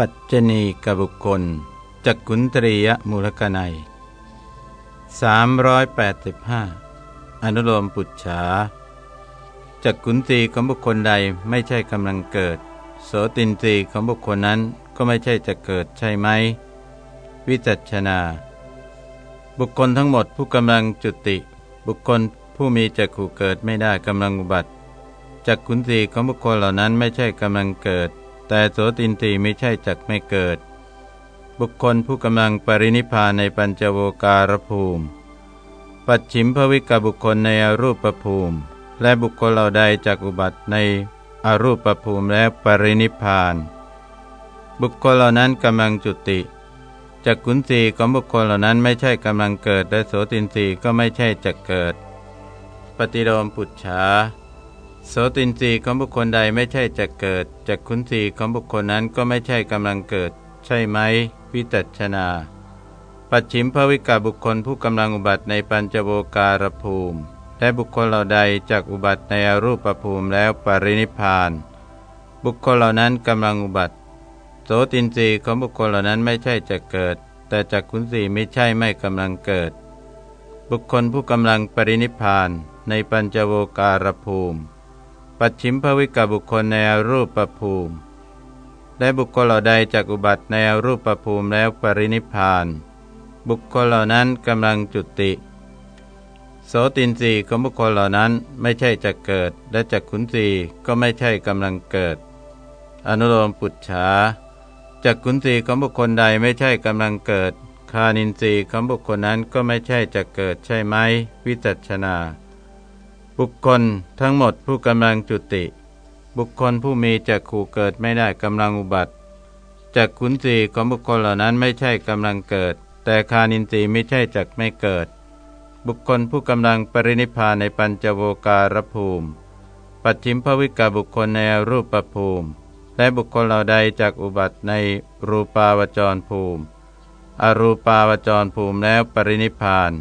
ปัจจณีกบุคคลจักขุนตรียมูลกนัย385 อนุโลมปุจฉาจักขุนตีของบุคคลใดไม่ใช่กำลังเกิด โสตินตีของบุคคลนั้นก็ไม่ใช่จะเกิดใช่ไหม วิจัชนา บุคคลทั้งหมดผู้กำลังจุติ บุคคลผู้มีจักขู่เกิดไม่ได้กำลังอุบัติจักขุนตีของบุคคลเหล่านั้นไม่ใช่กำลังเกิด แต่โสตินตีไม่ใช่จักไม่เกิด บุคคลผู้กำลังปรินิพานในปัญจโวการภูมิ ปัจฉิมภวิกบุคคลในอรูปภูมิ และบุคคลเหล่าใดจากอุบัติในอรูปภูมิและปรินิพาน บุคคลเหล่านั้นกำลังจุติจักขุนสีของบุคคลเหล่านั้นไม่ใช่กำลังเกิด และโสตินสีก็ไม่ใช่จะเกิด ปฏิโลมปุจฉา โสตินรีของบุคคลใดไม่ใช่จะเกิดจากขุนสีของบุคคลนั้นก็ไม่ใช่กำลังเกิด ใช่ไหม วิจัชนา ปัจฉิมภวิกาบุคคลผู้กำลังอุบัติในปัญจโวการภูมิและบุคคลเหล่าใดจากอุบัติในอรูปภูมิแล้วปรินิพาน บุคคลเหล่านั้นกำลังอุบัติ โสตินรีของบุคคลเหล่านั้นไม่ใช่จะเกิด แต่จากขุนสีไม่ใช่ไม่กำลังเกิด บุคคลผู้กำลังปรินิพานในปัญจโวการภูมิ ปัจฉิมภวิกบุคคลในอรูปประภูมิ ได้บุคคลเหล่าใดจากอุบัติในอรูปประภูมิแล้วปรินิพาน บุคคลเหล่านั้นกำลังจุติ โสตินรีของบุคคลเหล่านั้นไม่ใช่จะเกิด และจากขุนรีก็ไม่ใช่กำลังเกิด อนุโลมปุจฉาจากขุนรีของบุคคลใดไม่ใช่กำลังเกิด คานินทรีย์ของบุคคลนั้นก็ไม่ใช่จะเกิดใช่ไหม วิจัชนา บุคคลทั้งหมดผู้กำลังจุติ บุคคลผู้มีจักขู่เกิดไม่ได้กำลังอุบัติจักขุนสีของบุคคลเหล่านั้นไม่ใช่กำลังเกิด แต่คานินทรีย์ไม่ใช่จักไม่เกิด บุคคลผู้กำลังปรินิพานในปัญจโวการภูมิ ปัจฉิมภวิกาบุคคลในรูปภูมิ และบุคคลเหล่าใดจากอุบัติในรูปาวจรภูมิ อรูปาวจรภูมิแล้วปรินิพาน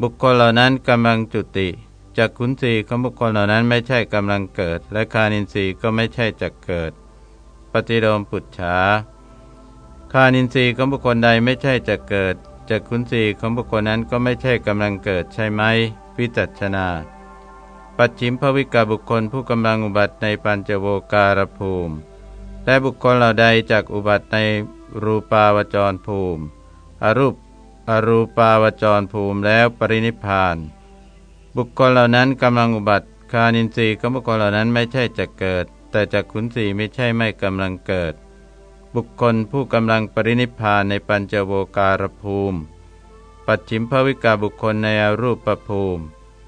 บุคคลเหล่านั้นกำลังจุติ จากขุนศีของบุคคลเหล่านั้นไม่ใช่กำลังเกิด และคานินทรีย์ก็ไม่ใช่จะเกิด ปฏิโลมปุจฉาคานินทรีย์ของบุคคลใดไม่ใช่จะเกิดจากขุนศีของบุคคลนั้นก็ไม่ใช่กำลังเกิดใช่ไหมวิจัชนา ปัจฉิมภวิกาบุคคลผู้กำลังอุบัติในปัญจโวการภูมิและบุคคลเหล่าใดจากอุบัติในรูปาวจรภูมิ อรูปอรูปาวจรภูมิแล้วปรินิพาน บุคคลเหล่านั้นกำลังอุบัติคานินทรีย์ของบุคคลเหล่านั้นไม่ใช่จะเกิด แต่จากขุนศีไม่ใช่ไม่กำลังเกิด บุคคลผู้กำลังปรินิพานในปัญจโวการภูมิ ปัจฉิมภวิกาบุคคลในอรูปภูมิ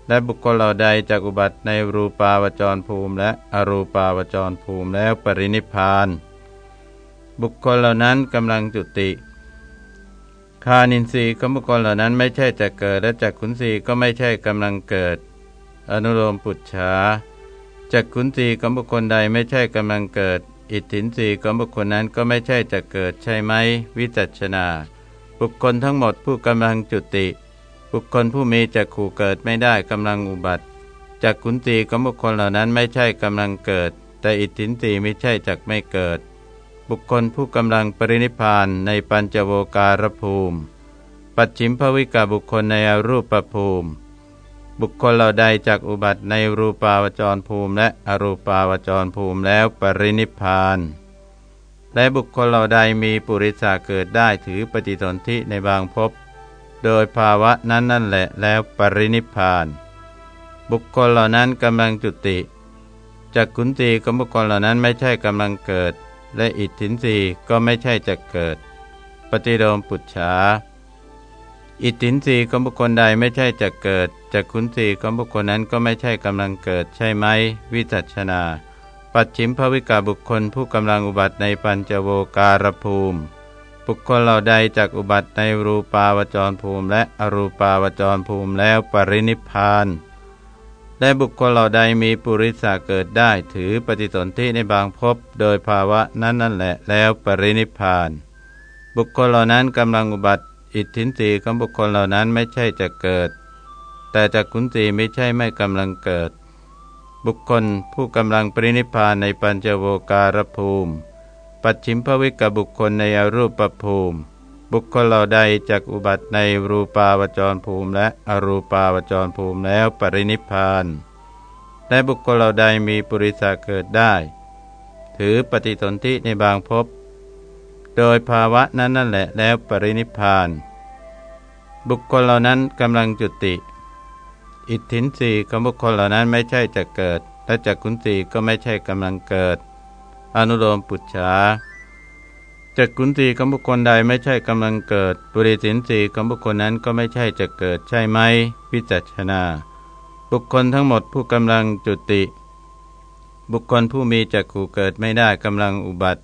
และบุคคลเหล่าใดจากอุบัติในรูปาวจรภูมิ และอรูปาวจรภูมิแล้วปรินิพาน บุคคลเหล่านั้นกำลังจุติ คานินทรีย์ของบุคคลเหล่านั้นไม่ใช่จะเกิดและจักขุนศีก็ไม่ใช่กำลังเกิด อนุโลมปุจฉาจักขุนศีของบุคคลใดไม่ใช่กำลังเกิด อิทธินรีของบุคคลนั้นก็ไม่ใช่จะเกิดใช่ไหม วิจัชนา บุคคลทั้งหมดผู้กำลังจุติ บุคคลผู้มีจักขู่เกิดไม่ได้กำลังอุบัติจักขุนศีของบุคคลเหล่านั้นไม่ใช่กำลังเกิด แต่อิทธินรีไม่ใช่จักไม่เกิด บุคคลผู้กำลังปรินิพานในปัญจโวการภูมิ ปัจฉิมภวิกาบุคคลในอรูปภูมิ บุคคลเหล่าใดจากอุบัติในรูปาวจรภูมิ และอรูปาวจรภูมิแล้วปรินิพาน และบุคคลเหล่าใดมีปุริสาเกิดได้ถือปฏิสนธิในบางภพโดยภาวะนั้นนั่นแหละแล้วปรินิพาน บุคคลเหล่านั้นกำลังจุติจากขุนตีของบุคคลเหล่านั้นไม่ใช่กำลังเกิด และอิทธินรีก็ไม่ใช่จะเกิด ปฏิโลมปุจฉาอิทธินรีของบุคคลใดไม่ใช่จะเกิดจากขุนรีของบุคคลนั้นก็ไม่ใช่กำลังเกิดใช่ไหม วิจัชนา ปัจฉิมภวิกาบุคคลผู้กำลังอุบัติในปัญจโวการภูมิ บุคคลเหล่าใดจากอุบัติในรูปาวจรภูมิ และอรูปาวจรภูมิแล้วปรินิพาน และบุคคลเหล่าใดมีปุริสาเกิดได้ถือปฏิสนธิในบางภพโดยภาวะนั้นนั่นแหละแล้วปรินิพาน บุคคลเหล่านั้นกำลังอุบัติ อิทธินรีของบุคคลเหล่านั้นไม่ใช่จะเกิด แต่จากขุนสีไม่ใช่ไม่กำลังเกิด บุคคลผู้กำลังปรินิพานในปัญจโวการภูมิ ปัจฉิมภวิกบุคคลในอรูปภูมิ บุคคลเหล่าใดจากอุบัติในรูปาวจรภูมิและอรูปาวจรภูมิแล้วปรินิพานและบุคคลเหล่าใดมีปุริสาเกิดได้ ถือปฏิสนธิในบางภพโดยภาวะนั้นนั่นแหละแล้วปรินิพาน บุคคลเหล่านั้นกำลังจุติ อิทธินสีของบุคคลเหล่านั้นไม่ใช่จะเกิด และจักขุนสีก็ไม่ใช่กำลังเกิด อนุโลมปุจฉา จักขุนสีของบุคคลใดไม่ใช่กำลังเกิด ปุริสินสีของบุคคลนั้นก็ไม่ใช่จะเกิดใช่ไหมวิจัชนา บุคคลทั้งหมดผู้กำลังจุติ บุคคลผู้มีจักขู่เกิดไม่ได้กำลังอุบัติ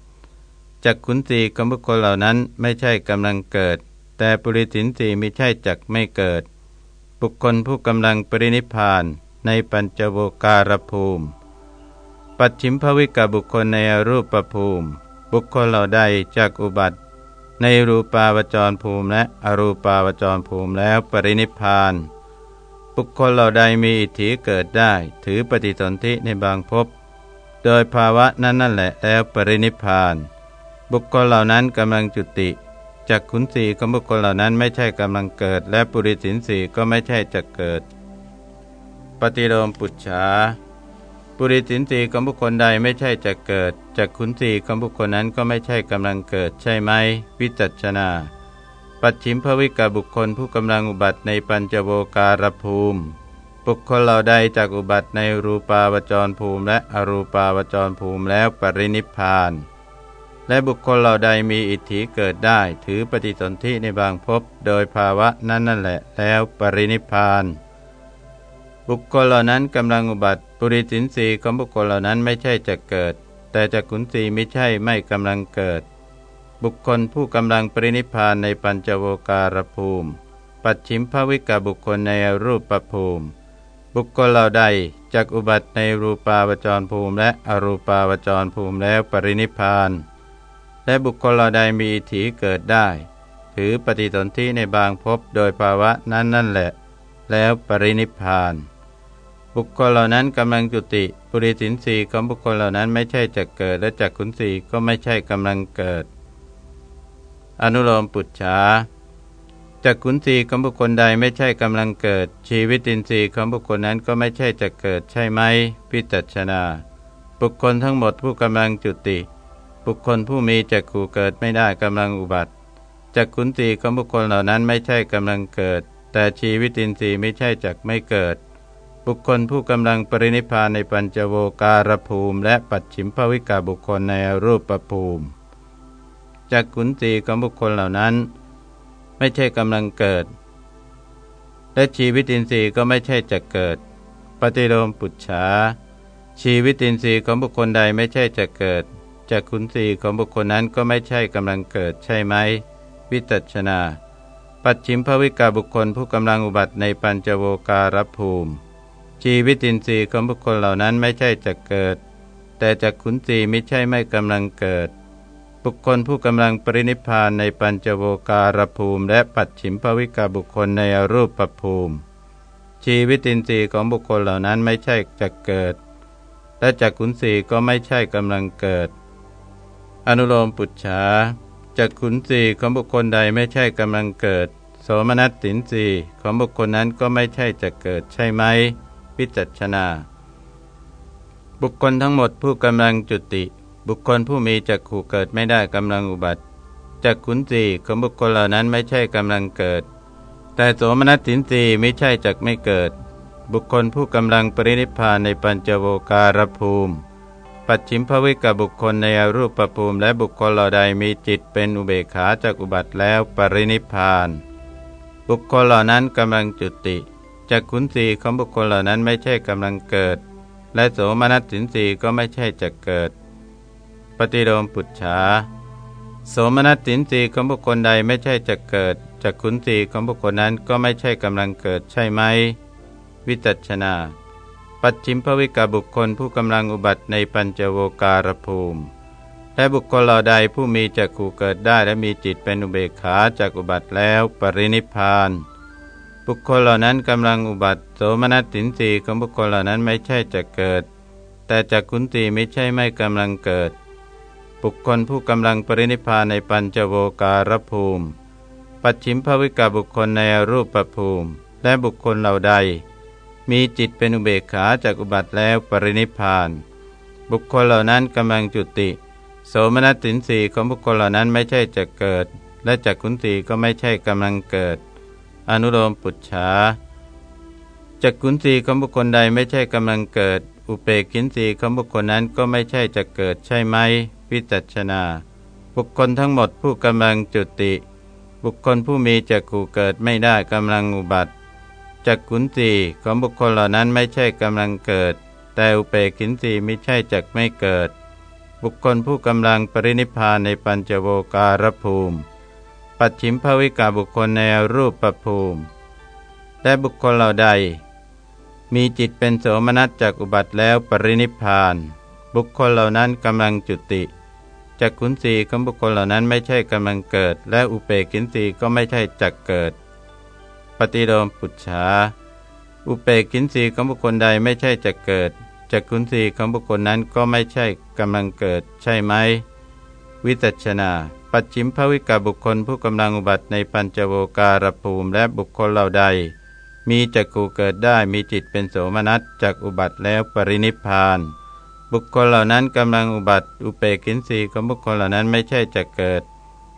จักขุนสีของบุคคลเหล่านั้นไม่ใช่กำลังเกิด แต่ปุริสินสีไม่ใช่จักไม่เกิด บุคคลผู้กำลังปรินิพานในปัญจโวการภูมิ ปัจฉิมภวิกบุคคลในรูปภูมิ บุคคลเหล่าใดจากอุบัติ ในรูปาวจรภูมิและอรูปาวจรภูมิแล้วปรินิพานบุคคลเหล่าใดมีอิทธิเกิดได้ ถือปฏิสนธิในบางภพโดยภาวะนั้นนั่นแหละแล้วปรินิพาน บุคคลเหล่านั้นกำลังจุติจากขุนสีของบุคคลเหล่านั้นไม่ใช่กำลังเกิด และปุริสินสีก็ไม่ใช่จะเกิด ปฏิโลมปุจฉา ปุริสินสีของบุคคลใดไม่ใช่จะเกิดจากขุนสีของบุคคลนั้นก็ไม่ใช่กำลังเกิดใช่ไหม วิจัชนา ปัจฉิมภวิกาบุคคลผู้กำลังอุบัติในปัญจโวการภูมิ บุคคลเหล่าใดจากอุบัติในรูปาวจรภูมิ และอรูปาวจรภูมิแล้วปรินิพาน และบุคคลเหล่าใดมีอิทธิเกิดได้ ถือปฏิสนธิในบางภพโดยภาวะนั้นนั่นแหละ แล้วปรินิพาน บุคคลเหล่านั้นกำลังอุบัติปุริสินสีของบุคคลเหล่านั้นไม่ใช่จะเกิด แต่จะขุนสีไม่ใช่ไม่กำลังเกิด บุคคลผู้กำลังปรินิพานในปัญจโวการภูมิ ปัจฉิมภวิกาบุคคลในรูปประภูมิ บุคคลเหล่าใดจากอุบัติในรูปาวจรภูมิและอรูปาวจรภูมิแล้วปรินิพาน และบุคคลเราใดมีอิทธิเกิดได้ ถือปฏิสนธิในบางภพโดยภาวะนั้นนั่นแหละ แล้วปรินิพาน บุคคลเหล่านั้นกำลังจุติปุริสินสีของบุคคลเหล่านั้นไม่ใช่จะเกิด และจักขุนสีก็ไม่ใช่กำลังเกิด อนุโลมปุจฉาจักขุนสีของบุคคลใดไม่ใช่กำลังเกิด ชีวิตินทรีย์ของบุคคลนั้นก็ไม่ใช่จะเกิดใช่ไหม พิจัชนา บุคคลทั้งหมดผู้กำลังจุติ บุคคลผู้มีจักขู่เกิดไม่ได้กำลังอุบัติจักขุนตีของบุคคลเหล่านั้นไม่ใช่กำลังเกิด แต่ชีวิตินทรีย์ไม่ใช่จักไม่เกิด บุคคลผู้กำลังปรินิพานในปัญจโวการภูมิ และปัจฉิมภวิกาบุคคลในรูปประภูมิจักขุนตีของบุคคลเหล่านั้น ไม่ใช่กำลังเกิด และชีวิตินทรีย์ก็ไม่ใช่จะเกิด ปฏิโลมปุจฉาชีวิตินทรีย์ของบุคคลใดไม่ใช่จะเกิดจากขุนสีของบุคคลนั้นก็ไม่ใช่กำลังเกิดใช่ไหม วิตัชนา ปัจฉิมภวิกาบุคคลผู้กำลังอุบัติในปัญจโวการภูมิ ชีวิตินทรีย์ของบุคคลเหล่านั้นไม่ใช่จะเกิด แต่จากขุนสีไม่ใช่ไม่กำลังเกิด บุคคลผู้กำลังปรินิพานในปัญจโวการภูมิ และปัจฉิมภวิกาบุคคลในอรูปภูมิ ชีวิตินทรีย์ของบุคคลเหล่านั้นไม่ใช่จะเกิด และจากขุนสีก็ไม่ใช่กำลังเกิด อนุโลมปุจฉาจากขุนสีของบุคคลใดไม่ใช่กำลังเกิด โสมนัสสินสีของบุคคลนั้นก็ไม่ใช่จะเกิดใช่ไหม พิจัชนา บุคคลทั้งหมดผู้กำลังจุติ บุคคลผู้มีจักขู่เกิดไม่ได้กำลังอุบัติจากขุนสีของบุคคลเหล่านั้นไม่ใช่กำลังเกิด แต่โสมนัสสินสีไม่ใช่จักไม่เกิด บุคคลผู้กำลังปรินิพพานในปัญจโวการภูมิ ปัจฉิมภวิกบุคคลในอรูปภูมิและบุคคลเหล่าใดมีจิตเป็นอุเบกขาจากอุบัติแล้วปรินิพาน บุคคลเหล่านั้นกำลังจุติ จากขุนสีของบุคคลเหล่านั้นไม่ใช่กำลังเกิด และโสมนัสสินสีก็ไม่ใช่จะเกิด ปฏิโลมปุจฉาโสมนัสสินสีของบุคคลใดไม่ใช่จะเกิดจากขุนสีของบุคคลนั้นก็ไม่ใช่กำลังเกิดใช่ไหม วิจัชนา ปัจฉิมภวิกาบุคคลผู้กำลังอุบัติในปัญจโวการภูมิและบุคคลเหล่าใดผู้มีจักขู่เกิดได้และมีจิตเป็นอุเบกขาจากอุบัติแล้วปรินิพาน บุคคลเหล่านั้นกำลังอุบัติโสมนัสสินสีของบุคคลเหล่านั้นไม่ใช่จะเกิด แต่จักขุนตีไม่ใช่ไม่กำลังเกิด บุคคลผู้กำลังปรินิพพานในปัญจโวการภูมิ ปัจฉิมภวิกาบุคคลในรูปภูมิ และบุคคลเหล่าใด มีจิตเป็นอุเบกขาจากอุบัติแล้วปรินิพพาน บุคคลเหล่านั้นกำลังจุติ โสมนัสสินสีของบุคคลเหล่านั้นไม่ใช่จะเกิด และจักขุนสีก็ไม่ใช่กำลังเกิด อนุโลมปุจฉาจักขุนสีของบุคคลใดไม่ใช่กำลังเกิด อุเปกินสีของบุคคลนั้นก็ไม่ใช่จะเกิดใช่ไหมวิจัชนา บุคคลทั้งหมดผู้กำลังจุติ บุคคลผู้มีจักขู่เกิดไม่ได้กำลังอุบัติจักขุนสีของบุคคลเหล่านั้นไม่ใช่กำลังเกิด แต่อุเปกินสีไม่ใช่จักไม่เกิด บุคคลผู้กำลังปรินิพานในปัญจโวการภูมิ ปัจฉิมภวิกาบุคคลในรูปประภูมิ และบุคคลเหล่าใด มีจิตเป็นโสมนัสจากอุบัติแล้วปรินิพาน บุคคลเหล่านั้นกำลังจุติจักขุนสีของบุคคลเหล่านั้นไม่ใช่กำลังเกิด และอุเปกินสีก็ไม่ใช่จักเกิด ปฏิโลมปุจฉาอุเปกินสีของบุคคลใดไม่ใช่จักเกิดจักขุนสีของบุคคลนั้นก็ไม่ใช่กำลังเกิด ใช่ไหมวิจัชนา ปัจฉิมภวิกาบุคคลผู้กำลังอุบัติในปัญจโวการภูมิและบุคคลเหล่าใด มีจักขูเกิดได้มีจิตเป็นโสมนัสจากอุบัติแล้วปรินิพาน บุคคลเหล่านั้นกำลังอุบัติอุเปกินสีของบุคคลเหล่านั้นไม่ใช่จะเกิด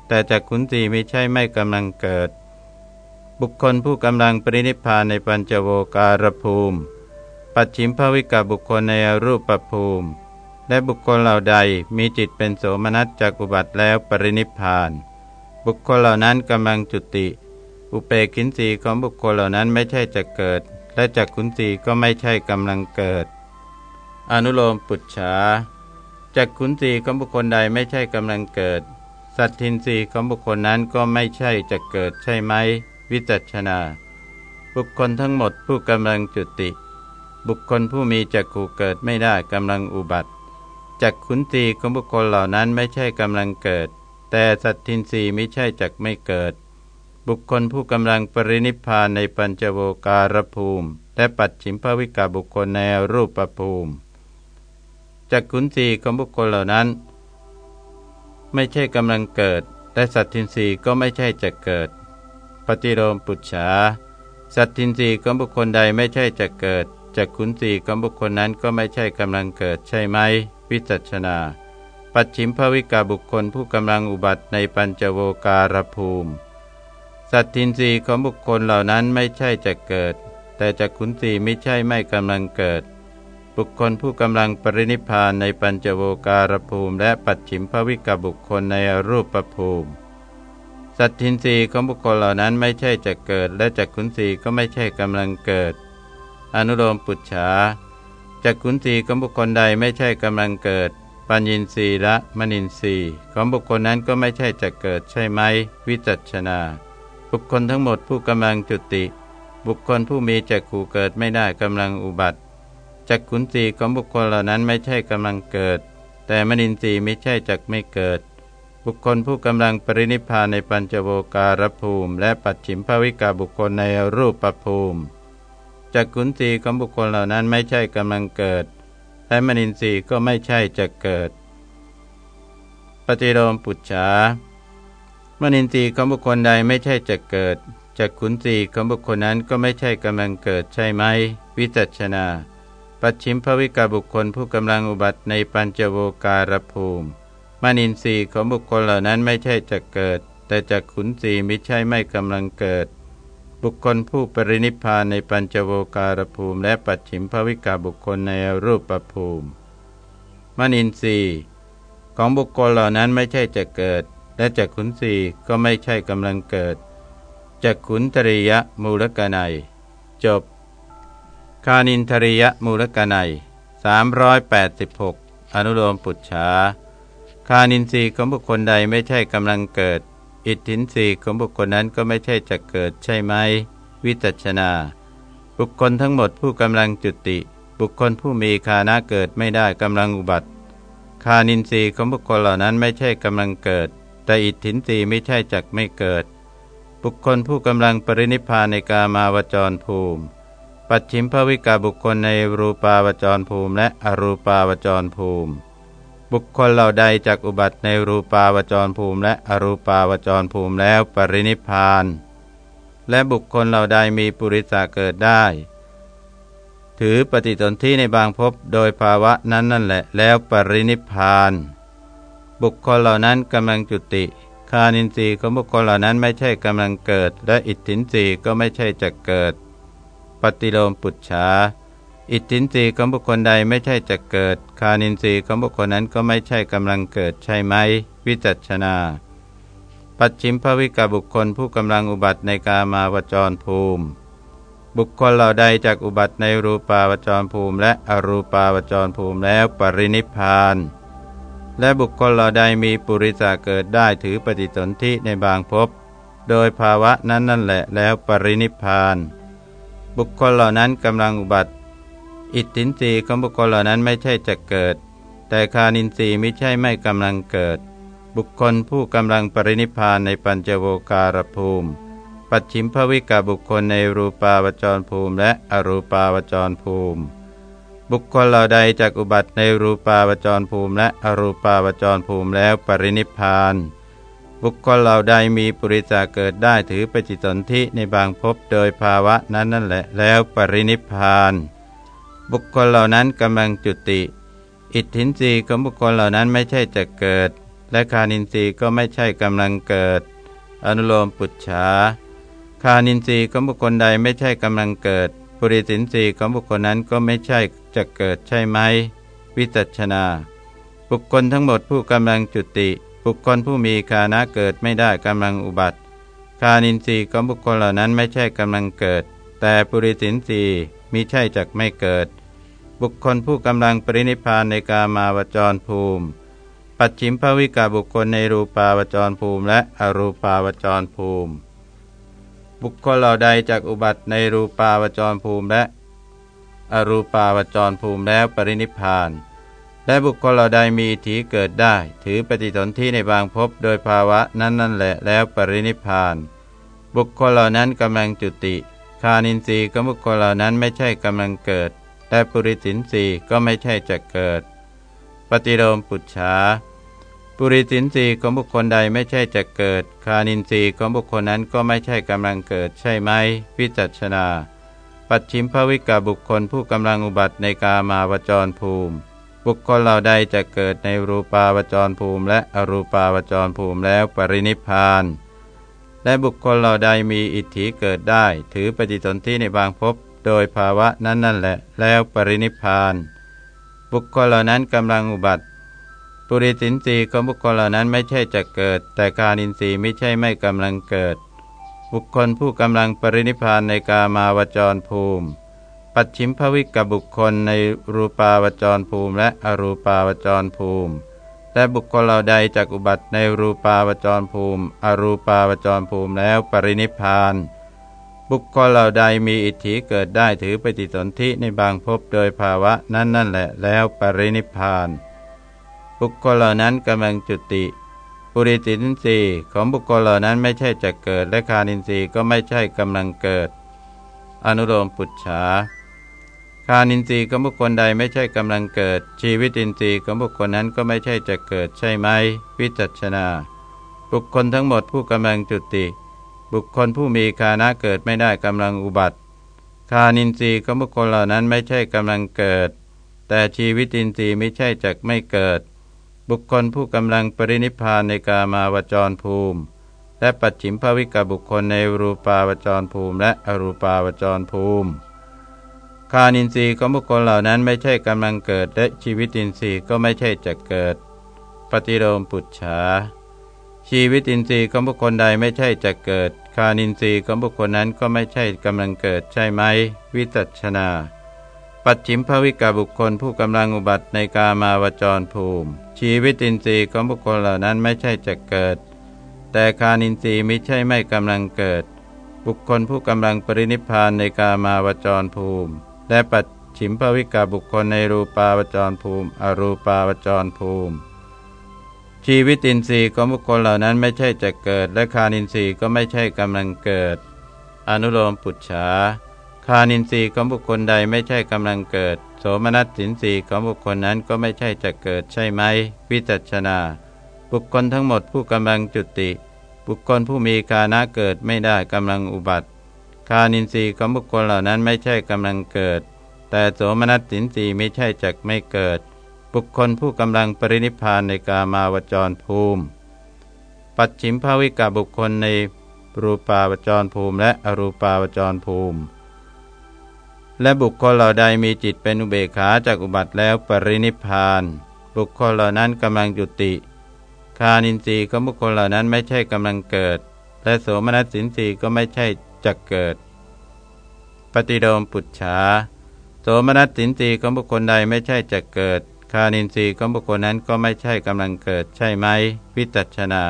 แต่จากขุนสีไม่ใช่ไม่กำลังเกิด บุคคลผู้กำลังปรินิพานในปัญจโวการภูมิ ปัจฉิมภวิกาบุคคลในรูปภูมิ และบุคคลเหล่าใดมีจิตเป็นโสมนัสจากอุบัติแล้วปรินิพานบุคคลเหล่านั้นกำลังจุติ อุเปกินสีของบุคคลเหล่านั้นไม่ใช่จะเกิด และจากขุนสีก็ไม่ใช่กำลังเกิด อนุโลมปุจฉาจากขุนสีของบุคคลใดไม่ใช่กำลังเกิด สัตทินสีของบุคคลนั้นก็ไม่ใช่จะเกิดใช่ไหม วิจัชนา บุคคลทั้งหมดผู้กำลังจุติ บุคคลผู้มีจักขู่เกิดไม่ได้กำลังอุบัติ จักขุนสีของบุคคลเหล่านั้นไม่ใช่กำลังเกิด แต่สัตทินสีไม่ใช่จักไม่เกิด บุคคลผู้กำลังปรินิพานในปัญจโวการภูมิ และปัจฉิมภวิกาบุคคลในรูปภูมิจากขุนสีของบุคคลเหล่านั้น ไม่ใช่กำลังเกิดแต่สัตทินรีก็ไม่ใช่จะเกิด ปฏิโลมปุจฉาสัตทินรีของบุคคลใดไม่ใช่จะเกิดจากขุนสีของบุคคลนั้นก็ไม่ใช่กำลังเกิดใช่ไหม วิจัชนา ปัจฉิมภวิกาบุคคลผู้กำลังอุบัติในปัญจโวการภูมิ สัตทินรีของบุคคลเหล่านั้นไม่ใช่จะเกิด แต่จากขุนสีไม่ใช่ไม่กำลังเกิด บุคคลผู้กำลังปรินิพานในปัญจโวการภูมิ และปัจฉิมภวิกาบุคคลในรูปภูมิสัตทินรีของบุคคลเหล่านั้นไม่ใช่จะเกิด และจักขุนสีก็ไม่ใช่กำลังเกิด อนุโลมปุจฉา จักขุนสีของบุคคลใดไม่ใช่กำลังเกิด ปัญญินรีและมณินรีของบุคคลนั้นก็ไม่ใช่จะเกิดใช่ไหม วิจัชนา บุคคลทั้งหมดผู้กำลังจุติ บุคคลผู้มีจักขู่เกิดไม่ได้กำลังอุบัติจักขุนสีของบุคคลเหล่านั้นไม่ใช่กำลังเกิด แต่มนินทรีไม่ใช่จักไม่เกิด บุคคลผู้กำลังปรินิพพานในปัญจโวการภูมิ และปัจฉิมภวิกาบุคคลในรูปภูมิ จักขุนสีของบุคคลเหล่านั้นไม่ใช่กำลังเกิดและมนินทรีย์ก็ไม่ใช่จะเกิด ปฏิโลมปุจฉามนินทรีย์ของบุคคลใดไม่ใช่จะเกิดจักขุนสีของบุคคลนั้นก็ไม่ใช่กำลังเกิดใช่ไหม วิจัชนา ปัจฉิมภวิกาบุคคลผู้กำลังอุบัติในปัญจโวการภูมิ มนินทรีย์ของบุคคลเหล่านั้นไม่ใช่จะเกิด แต่จากขุนสีไม่ใช่ไม่กำลังเกิด บุคคลผู้ปรินิพานในปัญจโวการภูมิและปัจฉิมภวิกาบุคคลในรูปประภูมิมานินทรีย์ของบุคคลเหล่านั้นไม่ใช่จะเกิด และจากขุนสีก็ไม่ใช่กำลังเกิดจากขุนตริยมูลกนัย จบ คานินทริยมูลกนัย386 อนุโลมปุจฉาคานินทรีย์ของบุคคลใดไม่ใช่กำลังเกิด อิทธินรีของบุคคลนั้นก็ไม่ใช่จะเกิดใช่ไหม วิจัชนา บุคคลทั้งหมดผู้กำลังจุติ บุคคลผู้มีคานะเกิดไม่ได้กำลังอุบัติ คานินทรีย์ของบุคคลเหล่านั้นไม่ใช่กำลังเกิด แต่อิทธินรีไม่ใช่จักไม่เกิด บุคคลผู้กำลังปรินิพานในกามาวจรภูมิ ปัจฉิมภวิกาบุคคลในรูปาวจรภูมิ และอรูปาวจรภูมิ บุคคลเหล่าใดจากอุบัติในรูปาวจรภูมิ และอรูปาวจรภูมิแล้วปรินิพาน และบุคคลเหล่าใดมีปุริสาเกิดได้ ถือปฏิสนธิในบางภพโดยภาวะนั้นนั่นแหละแล้วปรินิพาน บุคคลเหล่านั้นกำลังจุติ คานินทรีย์ของบุคคลเหล่านั้นไม่ใช่กำลังเกิด และอิทธินทรีย์ก็ไม่ใช่จะเกิด ปฏิโลมปุจฉา อิทธินทรีย์ของบุคคลใดไม่ใช่จะเกิด คานินทรีย์ของบุคคลนั้นก็ไม่ใช่กำลังเกิดใช่ไหม วิจัชนา ปัจฉิมภวิกาบุคคลผู้กำลังอุบัติในกามาวจรภูมิ บุคคลเหล่าใดจากอุบัติในรูปาวจรภูมิ และอรูปาวจรภูมิแล้วปรินิพาน และบุคคลเหล่าใดมีปุริสาเกิดได้ถือปฏิสนธิในบางภพ โดยภาวะนั้นนั่นแหละแล้วปรินิพาน บุคคลเหล่านั้นกำลังอุบัติ อิทธินรีของบุคคลเหล่านั้นไม่ใช่จะเกิด แต่คานินทรีย์ไม่ใช่ไม่กำลังเกิด บุคคลผู้กำลังปรินิพานในปัญจโวการภูมิ ปัจฉิมภวิกาบุคคลในรูปาวจรภูมิ และอรูปาวจรภูมิ บุคคลเหล่าใดจากอุบัติในรูปาวจรภูมิ และอรูปาวจรภูมิแล้วปรินิพาน บุคคลเหล่าใดมีปุริจาเกิดได้ถือปฏิสนธิในบางภพโดยภาวะนั้นนั่นแหละแล้วปรินิพาน บุคคลเหล่านั้นกำลังจุติ อิทธินรีของบุคคลเหล่านั้นไม่ใช่จะเกิด และคานินทรีย์ก็ไม่ใช่กำลังเกิด อนุโลมปุจฉาคานินทรีย์ของบุคคลใดไม่ใช่กำลังเกิด ปุริสินทรีย์ของบุคคลนั้นก็ไม่ใช่จะเกิดใช่ไหม วิจัชนา บุคคลทั้งหมดผู้กำลังจุติ บุคคลผู้มีคานะเกิดไม่ได้กำลังอุบัติคานินทรีย์ของบุคคลเหล่านั้นไม่ใช่กำลังเกิด แต่ปุริสินทรีย์ มิใช่จักไม่เกิด บุคคลผู้กำลังปรินิพานในกามาวจรภูมิ ปัจฉิมภวิกาบุคคลในรูปาวจรภูมิ และอรูปาวจรภูมิ บุคคลเหล่าใดจากอุบัติในรูปาวจรภูมิและ อรูปาวจรภูมิแล้วปรินิพานและบุคคลเหล่าใดมีถีเกิดได้ ถือปฏิสนธิในบางภพโดยภาวะนั้นนั่นแหละแล้วปรินิพาน บุคคลเหล่านั้นกำลังจุติานินทรีย์ของบุคคลเหล่านั้นไม่ใช่กำลังเกิดแต่ปุริสินทรีย์ก็ไม่ใช่จะเกิด ปฏิโลมปุจฉาปุริสินทรีย์ของบุคคลใดไม่ใช่จะเกิด คานินทรีย์ของบุคคลนั้นก็ไม่ใช่กำลังเกิดใช่ไหมวิจัชนา ปัจฉิมภวิกาบุคคลผู้กำลังอุบัติในกามาวจรภูมิ บุคคลเหล่าใดจะเกิดในรูปาวจรภูมิ และอรูปาวจรภูมิแล้วปรินิพาน และบุคคลเหล่าใดมีอิทธิเกิดได้ ถือปฏิสนธิในบางภพโดยภาวะนั้นนั่นแหละ แล้วปรินิพาน บุคคลเหล่านั้นกำลังอุบัติ ปุริสินทรีย์ของบุคคลเหล่านั้นไม่ใช่จะเกิด แต่การอินทรีย์ไม่ใช่ไม่กำลังเกิด บุคคลผู้กำลังปรินิพานในกามาวจรภูมิ ปัจฉิมภวิกกับบุคคลในรูปาวจรภูมิและอรูปาวจรภูมิ และบุคคลเหล่าใดจากอุบัติในรูปาวจรภูมิ อรูปาวจรภูมิแล้วปรินิพานบุคคลเหล่าใดมีอิทธิเกิดได้ถือปฏิสนธิในบางภพโดยภาวะนั้นนั่นแหละแล้วปรินิพาน บุคคลเหล่านั้นกำลังจุติปุริตินทรีย์ของบุคคลเหล่านั้นไม่ใช่จะเกิดและคานินทรีย์ก็ไม่ใช่กำลังเกิด อนุโลมปุจฉา คานินทรีย์ของบุคคลใดไม่ใช่กำลังเกิด ชีวิตินทรีย์ของบุคคลนั้นก็ไม่ใช่จะเกิดใช่ไหม วิจัชนา บุคคลทั้งหมดผู้กำลังจุติ บุคคลผู้มีคานะเกิดไม่ได้กำลังอุบัติคานินทรีย์ของบุคคลเหล่านั้นไม่ใช่กำลังเกิด แต่ชีวิตินทรีย์ไม่ใช่จักไม่เกิด บุคคลผู้กำลังปรินิพานในกามาวจรภูมิ และปัจฉิมภวิกบุคคลในรูปาวจรภูมิ และอรูปาวจรภูมิานินทรีย์ของบุคคลเหล่านั้นไม่ใช่กำลังเกิดและชีวิตินทรีย์ก็ไม่ใช่จะเกิด ปฏิโลมปุจฉาชีวิตินทรีย์ของบุคคลใดไม่ใช่จะเกิด คานินทรีย์ของบุคคลนั้นก็ไม่ใช่กำลังเกิดใช่ไหม วิจัชนา ปัจฉิมภวิกาบุคคลผู้กำลังอุบัติในกามาวจรภูมิ ชีวิตินทรีย์ของบุคคลเหล่านั้นไม่ใช่จะเกิด แต่คานินทรีย์ไม่ใช่ไม่กำลังเกิด บุคคลผู้กำลังปรินิพานในกามาวจรภูมิ และปัจฉิมภวิกาบุคคลในรูปาวจรภูมิ อรูปาวจรภูมิ ชีวิตินทรีย์ของบุคคลเหล่านั้นไม่ใช่จะเกิด และคานินทรีย์ก็ไม่ใช่กำลังเกิด อนุโลมปุจฉาคานินทรีย์ของบุคคลใดไม่ใช่กำลังเกิด โสมนัสสินทรีย์ของบุคคลนั้นก็ไม่ใช่จะเกิดใช่ไหม วิจัชนา บุคคลทั้งหมดผู้กำลังจุติ บุคคลผู้มีกานะเกิดไม่ได้กำลังอุบัติ คานินทรีย์ของบุคคลเหล่านั้นไม่ใช่กำลังเกิด แต่โสมนัสสินทรีย์ไม่ใช่จักไม่เกิด บุคคลผู้กำลังปรินิพานในกามาวจรภูมิ ปัจฉิมภาวิกาบุคคลในรูปาวจรภูมิและอรูปาวจรภูมิ และบุคคลเหล่าใดมีจิตเป็นอุเบกขาจากอุบัติแล้วปรินิพาน บุคคลเหล่านั้นกำลังจุติคานินทรีย์ของบุคคลเหล่านั้นไม่ใช่กำลังเกิด และโสมนัสสินทรีย์ก็ไม่ใช่จะเกิด ปฏิโดมปุจฉาโสมนัสสินทรีย์ของบุคคลใดไม่ใช่จะเกิด คานินทรีย์ของบุคคลนั้นก็ไม่ใช่กำลังเกิดใช่ไหม วิตัชนา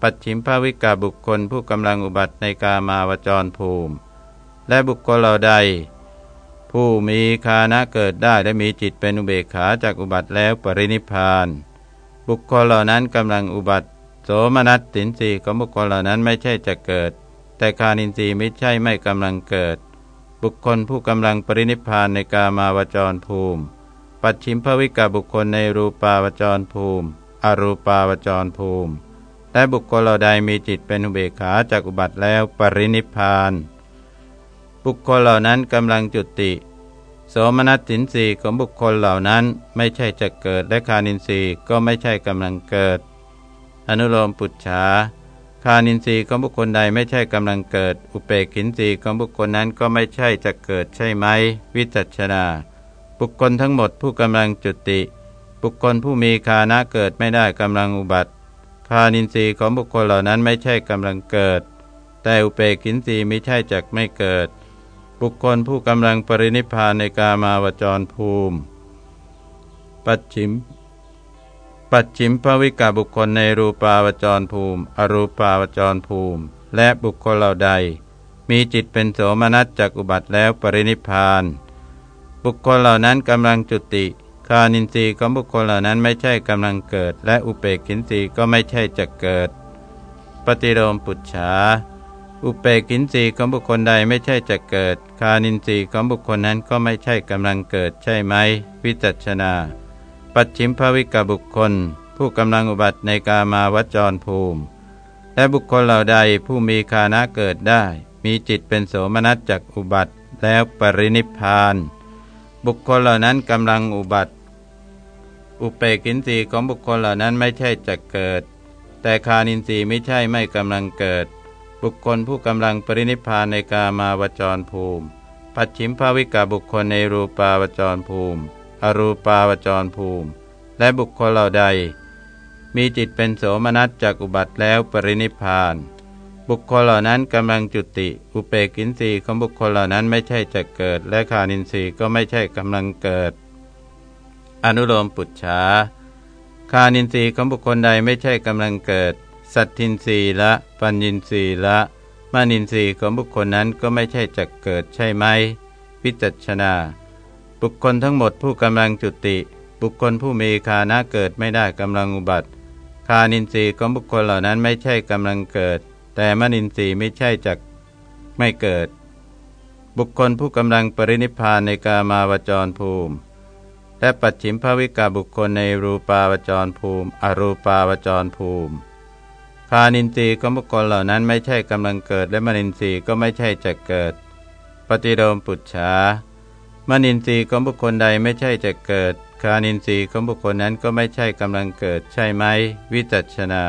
ปัจฉิมภาวิกาบุคคลผู้กำลังอุบัติในกามาวจรภูมิ และบุคคลเหล่าใด ผู้มีคานะเกิดได้และมีจิตเป็นอุเบกขาจากอุบัติแล้วปรินิพาน บุคคลเหล่านั้นกำลังอุบัติโสมนัสสินสีของบุคคลเหล่านั้นไม่ใช่จะเกิด แต่คานินทรีย์ไม่ใช่ไม่กำลังเกิด บุคคลผู้กำลังปรินิพานในกามาวจรภูมิ ปัจฉิมภวิกาบุคคลในรูปาวจรภูมิ อรูปาวจรภูมิ และบุคคลเหล่าใดมีจิตเป็นอุเบกขาจากอุบัติแล้วปรินิพาน บุคคลเหล่านั้นกำลังจุติโสมนัสสินสีของบุคคลเหล่านั้นไม่ใช่จะเกิดและคานินทรีย์ก็ไม่ใช่กำลังเกิด อนุโลมปุจฉา คานินทรีย์ของบุคคลใดไม่ใช่กำลังเกิด อุเปกินทรีย์ของบุคคลนั้นก็ไม่ใช่จะเกิดใช่ไหม วิจัชนา บุคคลทั้งหมดผู้กำลังจุติ บุคคลผู้มีคานะเกิดไม่ได้กำลังอุบัติคานินทรีย์ของบุคคลเหล่านั้นไม่ใช่กำลังเกิด แต่อุเปกินทรีย์ไม่ใช่จักไม่เกิด บุคคลผู้กำลังปรินิพานในกามาวจรภูมิ ปัจฉิม ปัจฉิมภวิกาบุคคลในรูปาวจรภูมิ อรูปาวจรภูมิ และบุคคลเหล่าใด มีจิตเป็นโสมนัสจากอุบัติแล้วปรินิพาน บุคคลเหล่านั้นกำลังจุติคานินทรีย์ของบุคคลเหล่านั้นไม่ใช่กำลังเกิด และอุเปกินทรีย์ก็ไม่ใช่จะเกิด ปฏิโลมปุจฉาอุเปกินรีของบุคคลใดไม่ใช่จะเกิด คานินทรีย์ของบุคคลนั้นก็ไม่ใช่กำลังเกิดใช่ไหมวิจัชนา ปัจฉิมภวิกบุคคล ผู้กำลังอุบัติในกามาวจรภูมิ และบุคคลเหล่าใดผู้มีคานะเกิดได้ มีจิตเป็นโสมนัสจากอุบัติแล้วปรินิพาน บุคคลเหล่านั้นกำลังอุบัติ อุเปกินรีของบุคคลเหล่านั้นไม่ใช่จะเกิด แต่คานินทรีย์ไม่ใช่ไม่กำลังเกิด บุคคลผู้กำลังปรินิพานในกามาวจรภูมิ ปัจฉิมภาวิกาบุคคลในรูปาวจรภูมิ อรูปาวจรภูมิ และบุคคลเหล่าใด มีจิตเป็นโสมนัสจากอุบัติแล้วปรินิพาน บุคคลเหล่านั้นกำลังจุติ อุเปกินรีของบุคคลเหล่านั้นไม่ใช่จะเกิด และคานินทรีย์ก็ไม่ใช่กำลังเกิด อนุโลมปุจฉาคานินทรีย์ของบุคคลใดไม่ใช่กำลังเกิด สัตทินรีละปัญญินรีละมานินทรีย์ของบุคคลนั้นก็ไม่ใช่จะเกิดใช่ไหมวิจัชนา บุคคลทั้งหมดผู้กำลังจุติ บุคคลผู้มีคานะเกิดไม่ได้กำลังอุบัติ คานินทรีย์ของบุคคลเหล่านั้นไม่ใช่กำลังเกิด แต่มนินทรีย์ไม่ใช่จักไม่เกิด บุคคลผู้กำลังปรินิพานในกามาวจรภูมิ และปัจฉิมภวิกาบุคคลในรูปาวจรภูมิ อรูปาวจรภูมิคานินทรีย์ของบุคคลเหล่านั้นไม่ใช่กำลังเกิด และมนินทรีย์ก็ไม่ใช่จะเกิด ปฏิโลมปุจฉา มนินทรีย์ของบุคคลใดไม่ใช่จะเกิด คานินทรีย์ของบุคคลนั้นก็ไม่ใช่กำลังเกิดใช่ไหม วิจัชนา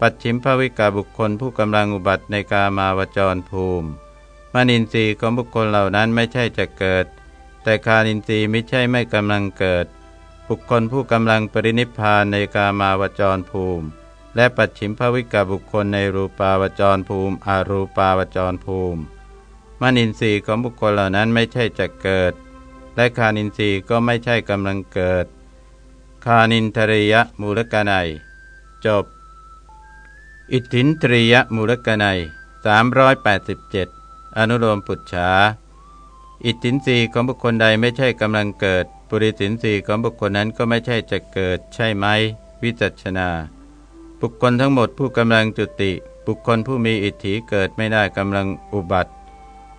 ปัจฉิมภวิกาบุคคลผู้กำลังอุบัติในกามาวจรภูมิ มนินทรีย์ของบุคคลเหล่านั้นไม่ใช่จะเกิด แต่คานินทรีย์ไม่ใช่ไม่กำลังเกิด บุคคลผู้กำลังปรินิพพานในกามาวจรภูมิ และปัจฉิมภวิกาบุคคลในรูปาวจรภูมิ อารูปาวจรภูมิ มนินทรีย์ของบุคคลเหล่านั้นไม่ใช่จะเกิด และคานินทรีย์ก็ไม่ใช่กำลังเกิด คานินทริยมูลกนัย จบ อิทธินทริยมูลกนัย387 อนุโลมปุจฉา อิทธินรีของบุคคลใดไม่ใช่กำลังเกิด ปุริสินรีของบุคคลนั้นก็ไม่ใช่จะเกิด ใช่ไหม วิจัชนา บุคคลทั้งหมดผู้กำลังจุติ บุคคลผู้มีอิทธิเกิดไม่ได้กำลังอุบัติ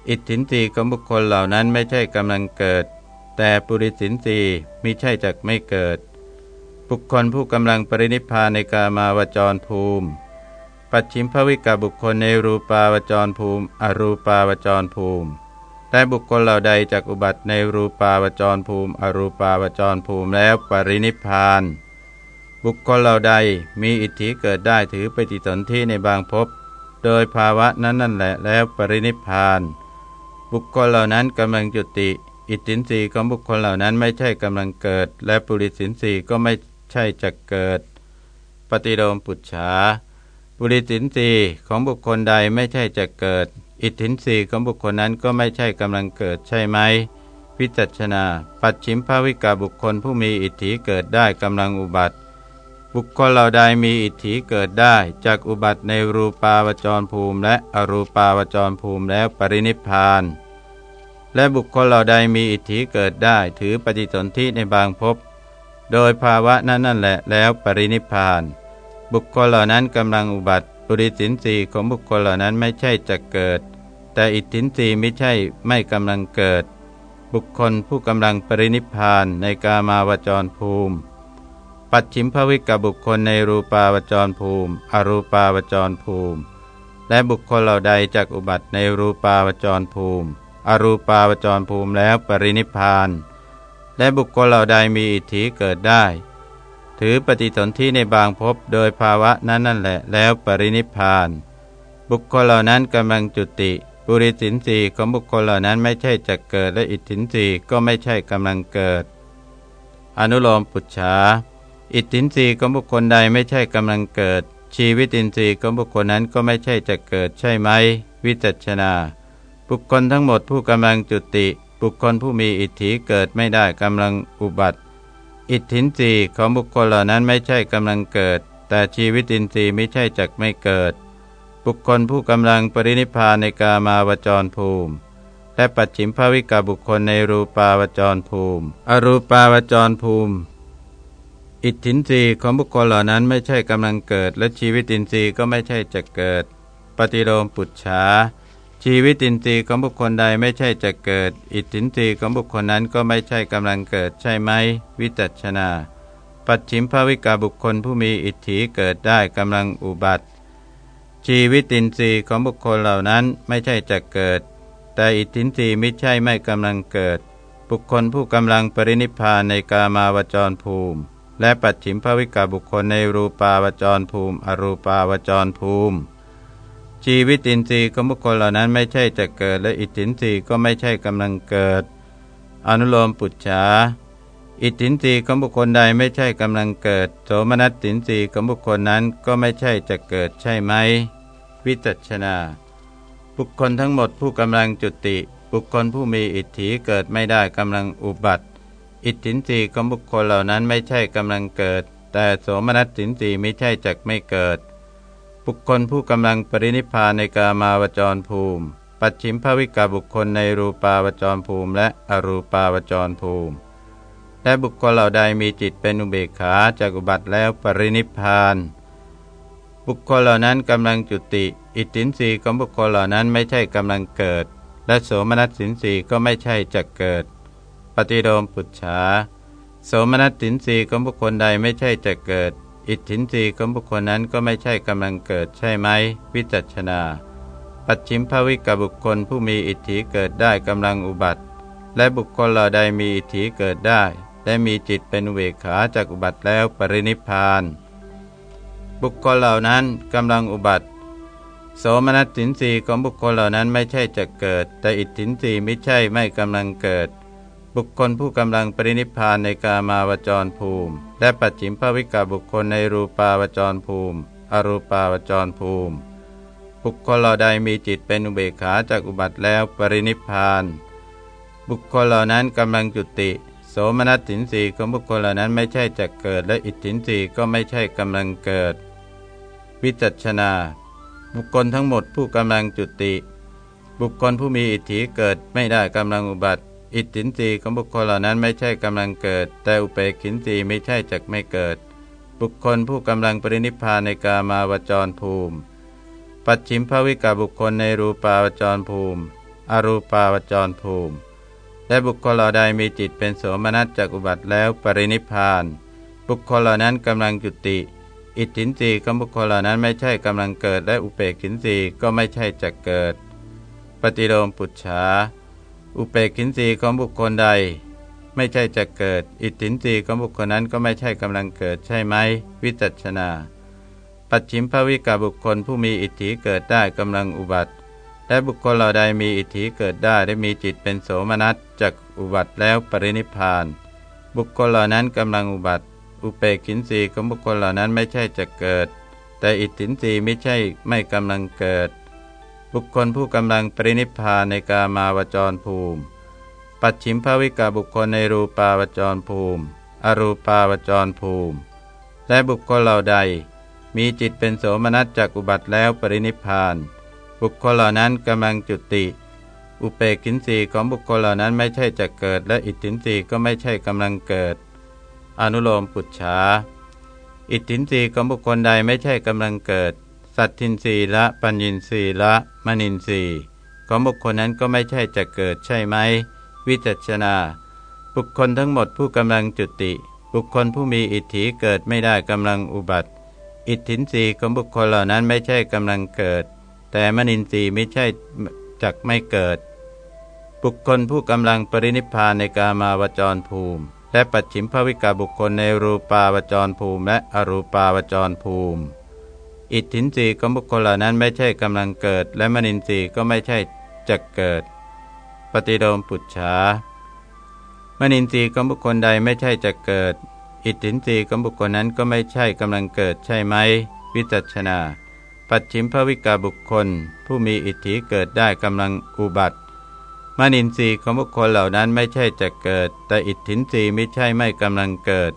อิทธินรีของบุคคลเหล่านั้นไม่ใช่กำลังเกิด แต่ปุริสินรีมิใช่จักไม่เกิด บุคคลผู้กำลังปรินิพพานในกามาวจรภูมิ ปัจฉิมภวิกาบุคคลในรูปาวจรภูมิ อรูปาวจรภูมิแต่บุคคลเหล่าใดจากอุบัติในรูปาวจรภูมิ อรูปาวจรภูมิแล้วปรินิพาน บุคคลเหล่าใดมีอิทธิเกิดได้ถือปฏิสนธิในบางภพโดยภาวะนั้นนั่นแหละแล้วปรินิพาน บุคคลเหล่านั้นกำลังจุติ อิทธินรีของบุคคลเหล่านั้นไม่ใช่กำลังเกิด และปุริสินรีก็ไม่ใช่จะเกิด ปฏิโลมปุจฉาปุริสินรีของบุคคลใดไม่ใช่จะเกิด อิทธินสีของบุคคลนั้นก็ไม่ใช่กำลังเกิดใช่ไหมวิจัชนา ปัจฉิมภาวิกาบุคคลผู้มีอิทธิเกิดได้กำลังอุบัติ บุคคลเหล่าใดมีอิทธิเกิดได้จากอุบัติในรูปาวจรภูมิ และอรูปาวจรภูมิแล้วปรินิพาน และบุคคลเหล่าใดมีอิทธิเกิดได้ถือปฏิสนธิในบางภพโดยภาวะนั้นนั่นแหละแล้วปรินิพานบุคคลเหล่านั้นกำลังอุบัติปุริสินสีของบุคคลเหล่านั้นไม่ใช่จะเกิด แต่อิทธินสีไม่ใช่ไม่กำลังเกิด บุคคลผู้กำลังปรินิพานในกามาวจรภูมิ ปัจฉิมภวิกบุคคลในรูปาวจรภูมิ อรูปาวจรภูมิ และบุคคลเหล่าใดจากอุบัติในรูปาวจรภูมิ อรูปาวจรภูมิแล้วปรินิพาน และบุคคลเหล่าใดมีอิทธิเกิดได้ ถือปฏิสนธิในบางภพโดยภาวะนั้นนั่นแหละแล้วปรินิพาน บุคคลเหล่านั้นกำลังจุติปุริสินสีของบุคคลเหล่านั้นไม่ใช่จะเกิดและอิทธินสีก็ไม่ใช่กำลังเกิด อนุโลมปุจฉาอิทธินสีของบุคคลใดไม่ใช่กำลังเกิด ชีวิตินทรีย์ของบุคคลนั้นก็ไม่ใช่จะเกิดใช่ไหม วิจัชนา บุคคลทั้งหมดผู้กำลังจุติ บุคคลผู้มีอิทธิเกิดไม่ได้กำลังอุบัติ อิทธินรีของบุคคลเหล่านั้นไม่ใช่กำลังเกิด แต่ชีวิตินทรีย์ไม่ใช่จักไม่เกิด บุคคลผู้กำลังปรินิพานในกามาวจรภูมิ และปัจฉิมภวิกาบุคคลในรูปาวจรภูมิ อรูปาวจรภูมิ อิทธินรีของบุคคลเหล่านั้นไม่ใช่กำลังเกิด และชีวิตินทรีย์ก็ไม่ใช่จะเกิด ปฏิโลมปุจฉา ชีวิตินทรีย์ของบุคคลใดไม่ใช่จะเกิด อิทธินทรีย์ของบุคคลนั้นก็ไม่ใช่กำลังเกิดใช่ไหม วิจัชนา ปัจฉิมภวิกาบุคคลผู้มีอิทธิเกิดได้กำลังอุบัติ ชีวิตินทรีย์ของบุคคลเหล่านั้นไม่ใช่จะเกิด แต่อิทธินทรีย์ไม่ใช่ไม่กำลังเกิด บุคคลผู้กำลังปรินิพานในกามาวจรภูมิ และปัจฉิมภวิกาบุคคลในรูปาวจรภูมิ อรูปาวจรภูมิ ชีวิตินทรีย์ของบุคคลเหล่านั้นไม่ใช่จะเกิด และอิทธินทรีย์ก็ไม่ใช่กำลังเกิด อนุโลมปุจฉาอิทธินทรีย์ของบุคคลใดไม่ใช่กำลังเกิดโสมนัสตินทรีย์ของบุคคลนั้นก็ไม่ใช่จะเกิดใช่ไหม วิจัชนา บุคคลทั้งหมดผู้กำลังจุติ บุคคลผู้มีอิทธิเกิดไม่ได้กำลังอุบัติ อิทธินทรีย์ของบุคคลเหล่านั้นไม่ใช่กำลังเกิด แต่โสมนัสตินทรีย์ไม่ใช่จักไม่เกิด บุคคลผู้กำลังปรินิพานในกามาวจรภูมิ ปัจฉิมภวิกาบุคคลในรูปาวจรภูมิ และอรูปาวจรภูมิ และบุคคลเหล่าใดมีจิตเป็นอุเบกขาจากอุบัติแล้วปรินิพาน บุคคลเหล่านั้นกำลังจุติ อิทธินรีของบุคคลเหล่านั้นไม่ใช่กำลังเกิด และโสมนัสสินสีก็ไม่ใช่จะเกิด ปฏิโดมปุจฉาโสมนัสสินสีของบุคคลใดไม่ใช่จะเกิด อิทธินรีของบุคคลนั้นก็ไม่ใช่กำลังเกิดใช่ไหม วิจัชนา ปัจฉิมภวิกบุคคลผู้มีอิทธิเกิดได้กำลังอุบัติ และบุคคลเหล่าใดมีอิทธิเกิดได้ และมีจิตเป็นเวขาจากอุบัติแล้วปรินิพาน บุคคลเหล่านั้นกำลังอุบัติ โสมนัสสินสีของบุคคลเหล่านั้นไม่ใช่จะเกิด แต่อิทธินรีไม่ใช่ไม่กำลังเกิด บุคคลผู้กำลังปรินิพานในกามาวจรภูมิ และปัจฉิมภวิกาบุคคลในรูปาวจรภูมิ อรูปาวจรภูมิ บุคคลเหล่าใดมีจิตเป็นอุเบกขาจากอุบัติแล้วปรินิพาน บุคคลเหล่านั้นกำลังจุติ โสมนัสสินสีของบุคคลเหล่านั้นไม่ใช่จะเกิด และอิทธินสีก็ไม่ใช่กำลังเกิด วิจัชนา บุคคลทั้งหมดผู้กำลังจุติ บุคคลผู้มีอิทธิเกิดไม่ได้กำลังอุบัติ อิทธินรีของบุคคลเหล่านั้นไม่ใช่กำลังเกิด แต่อุเปกินรีไม่ใช่จักไม่เกิด บุคคลผู้กำลังปรินิพพานในกามาวจรภูมิ ปัจฉิมภวิกาบุคคลในรูปาวจรภูมิ อรูปาวจรภูมิ และบุคคลเหล่าใดมีจิตเป็นโสมนัสจากอุบัติแล้วปรินิพาน บุคคลเหล่านั้นกำลังจุติ อิทธินรีของบุคคลเหล่านั้นไม่ใช่กำลังเกิด และอุเปกินรีก็ไม่ใช่จะเกิด ปฏิโลมปุจฉา อุเปกินรีของบุคคลใด ไม่ใช่จะเกิด อิทธินรีของบุคคลนั้นก็ไม่ใช่กำลังเกิดใช่ไหม วิจัชนา ปัจฉิมภวิกาบุคคลผู้มีอิทธิเกิดได้กำลังอุบัติ และบุคคลเหล่าใดมีอิทธิเกิดได้และมีจิตเป็นโสมนัสจากอุบัติแล้วปรินิพาน บุคคลเหล่านั้นกำลังอุบัติ อุเปกินสีของบุคคลเหล่านั้นไม่ใช่จะเกิด แต่อิทธินสีไม่ใช่ไม่กำลังเกิด บุคคลผู้กำลังปรินิพานในกามาวจรภูมิ ปัจฉิมภวิกาบุคคลในรูปาวจรภูมิ อรูปาวจรภูมิ และบุคคลเหล่าใด มีจิตเป็นโสมนัสจากอุบัติแล้วปรินิพาน บุคคลเหล่านั้นกำลังจุติ อุเปกินสีของบุคคลเหล่านั้นไม่ใช่จะเกิด และอิทธินสีก็ไม่ใช่กำลังเกิด อนุโลมปุจฉาอิทธินสีของบุคคลใดไม่ใช่กำลังเกิด สัตทินสีละ ปัญญินสีละมณินสีของบุคคลนั้นก็ไม่ใช่จะเกิดใช่ไหม วิจัชนา บุคคลทั้งหมดผู้กำลังจุติ บุคคลผู้มีอิทธิเกิดไม่ได้กำลังอุบัติ อิทธินรีของบุคคลเหล่านั้นไม่ใช่กำลังเกิด แต่มนินรีไม่ใช่จักไม่เกิด บุคคลผู้กำลังปรินิพานในกามาวจรภูมิ และปัจฉิมภวิกาบุคคลในรูปาวจรภูมิและอรูปาวจรภูมิ อิทธินรีของบุคคลเหล่านั้นไม่ใช่กำลังเกิด และมนินทรีย์ก็ไม่ใช่จะเกิด ปฏิโดมปุจฉามนินทรีย์ของบุคคลใดไม่ใช่จะเกิด อิทธินรีของบุคคลนั้นก็ไม่ใช่กำลังเกิดใช่ไหม วิจัชนา ปัจฉิมภวิกาบุคคล ผู้มีอิทธิเกิดได้กำลังอุบัติมนินทรีย์ของบุคคลเหล่านั้นไม่ใช่จะเกิด แต่อิทธินรีไม่ใช่ไม่กำลังเกิด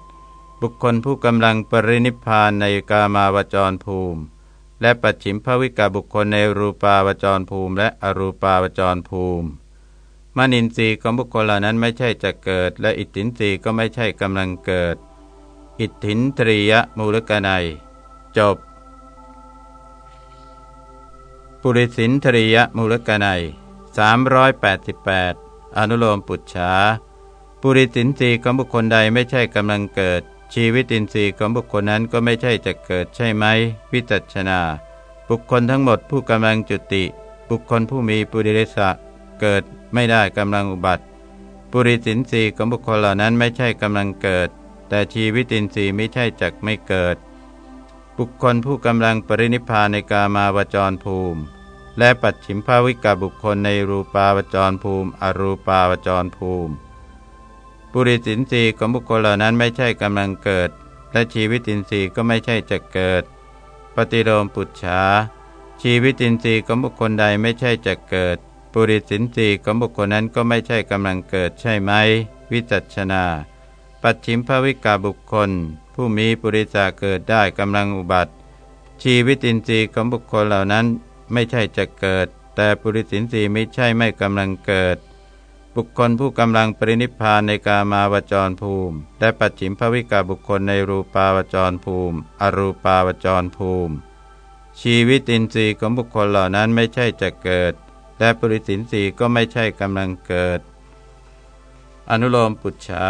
บุคคลผู้กำลังปรินิพานในกามาวจรภูมิ และปัจฉิมภวิกาบุคคลในรูปาวจรภูมิ และอรูปาวจรภูมิมานินทรีย์ของบุคคลเหล่านั้นไม่ใช่จะเกิด และอิทธินรีก็ไม่ใช่กำลังเกิด อิทธินตรียมูลกนัยจบ ปุริสินทรียมูลกนัย388 อนุโลมปุจฉาปุริสินทรีของบุคคลใดไม่ใช่กำลังเกิด ชีวิตินทรีย์ของบุคคลนั้นก็ไม่ใช่จะเกิดใช่ไหม วิจัชนา บุคคลทั้งหมดผู้กำลังจุติ บุคคลผู้มีปุริสะเกิดไม่ได้กำลังอุบัติ ปุริสินทรีย์ของบุคคลเหล่านั้นไม่ใช่กำลังเกิด แต่ชีวิตินทรีย์ไม่ใช่จักไม่เกิด บุคคลผู้กำลังปรินิพานในกามาวจรภูมิ และปัจฉิมภาวิกาบุคคลในรูปาวจรภูมิ อรูปาวจรภูมิ ปุริสินทรีย์ของบุคคลเหล่านั้นไม่ใช่กำลังเกิด และชีวิตินทรีย์ก็ไม่ใช่จะเกิด ปฏิโลมปุจฉาชีวิตินทรีย์ของบุคคลใดไม่ใช่จะเกิด ปุริสินทรีย์ของบุคคลนั้นก็ไม่ใช่กำลังเกิดใช่ไหม วิจัชนา ปัจฉิมภวิกาบุคคล ผู้มีปุริสาเกิดได้กำลังอุบัติ ชีวิตินทรีย์ของบุคคลเหล่านั้นไม่ใช่จะเกิด แต่ปุริสินทรีย์ไม่ใช่ไม่กำลังเกิด บุคคลผู้กำลังปรินิพานในกามาวจรภูมิ และปัจฉิมภวิกาบุคคลในรูปาวจรภูมิ อรูปาวจรภูมิ ชีวิตินทรีย์ของบุคคลเหล่านั้นไม่ใช่จะเกิด และปุริสินทรีย์ก็ไม่ใช่กำลังเกิด อนุโลมปุจฉา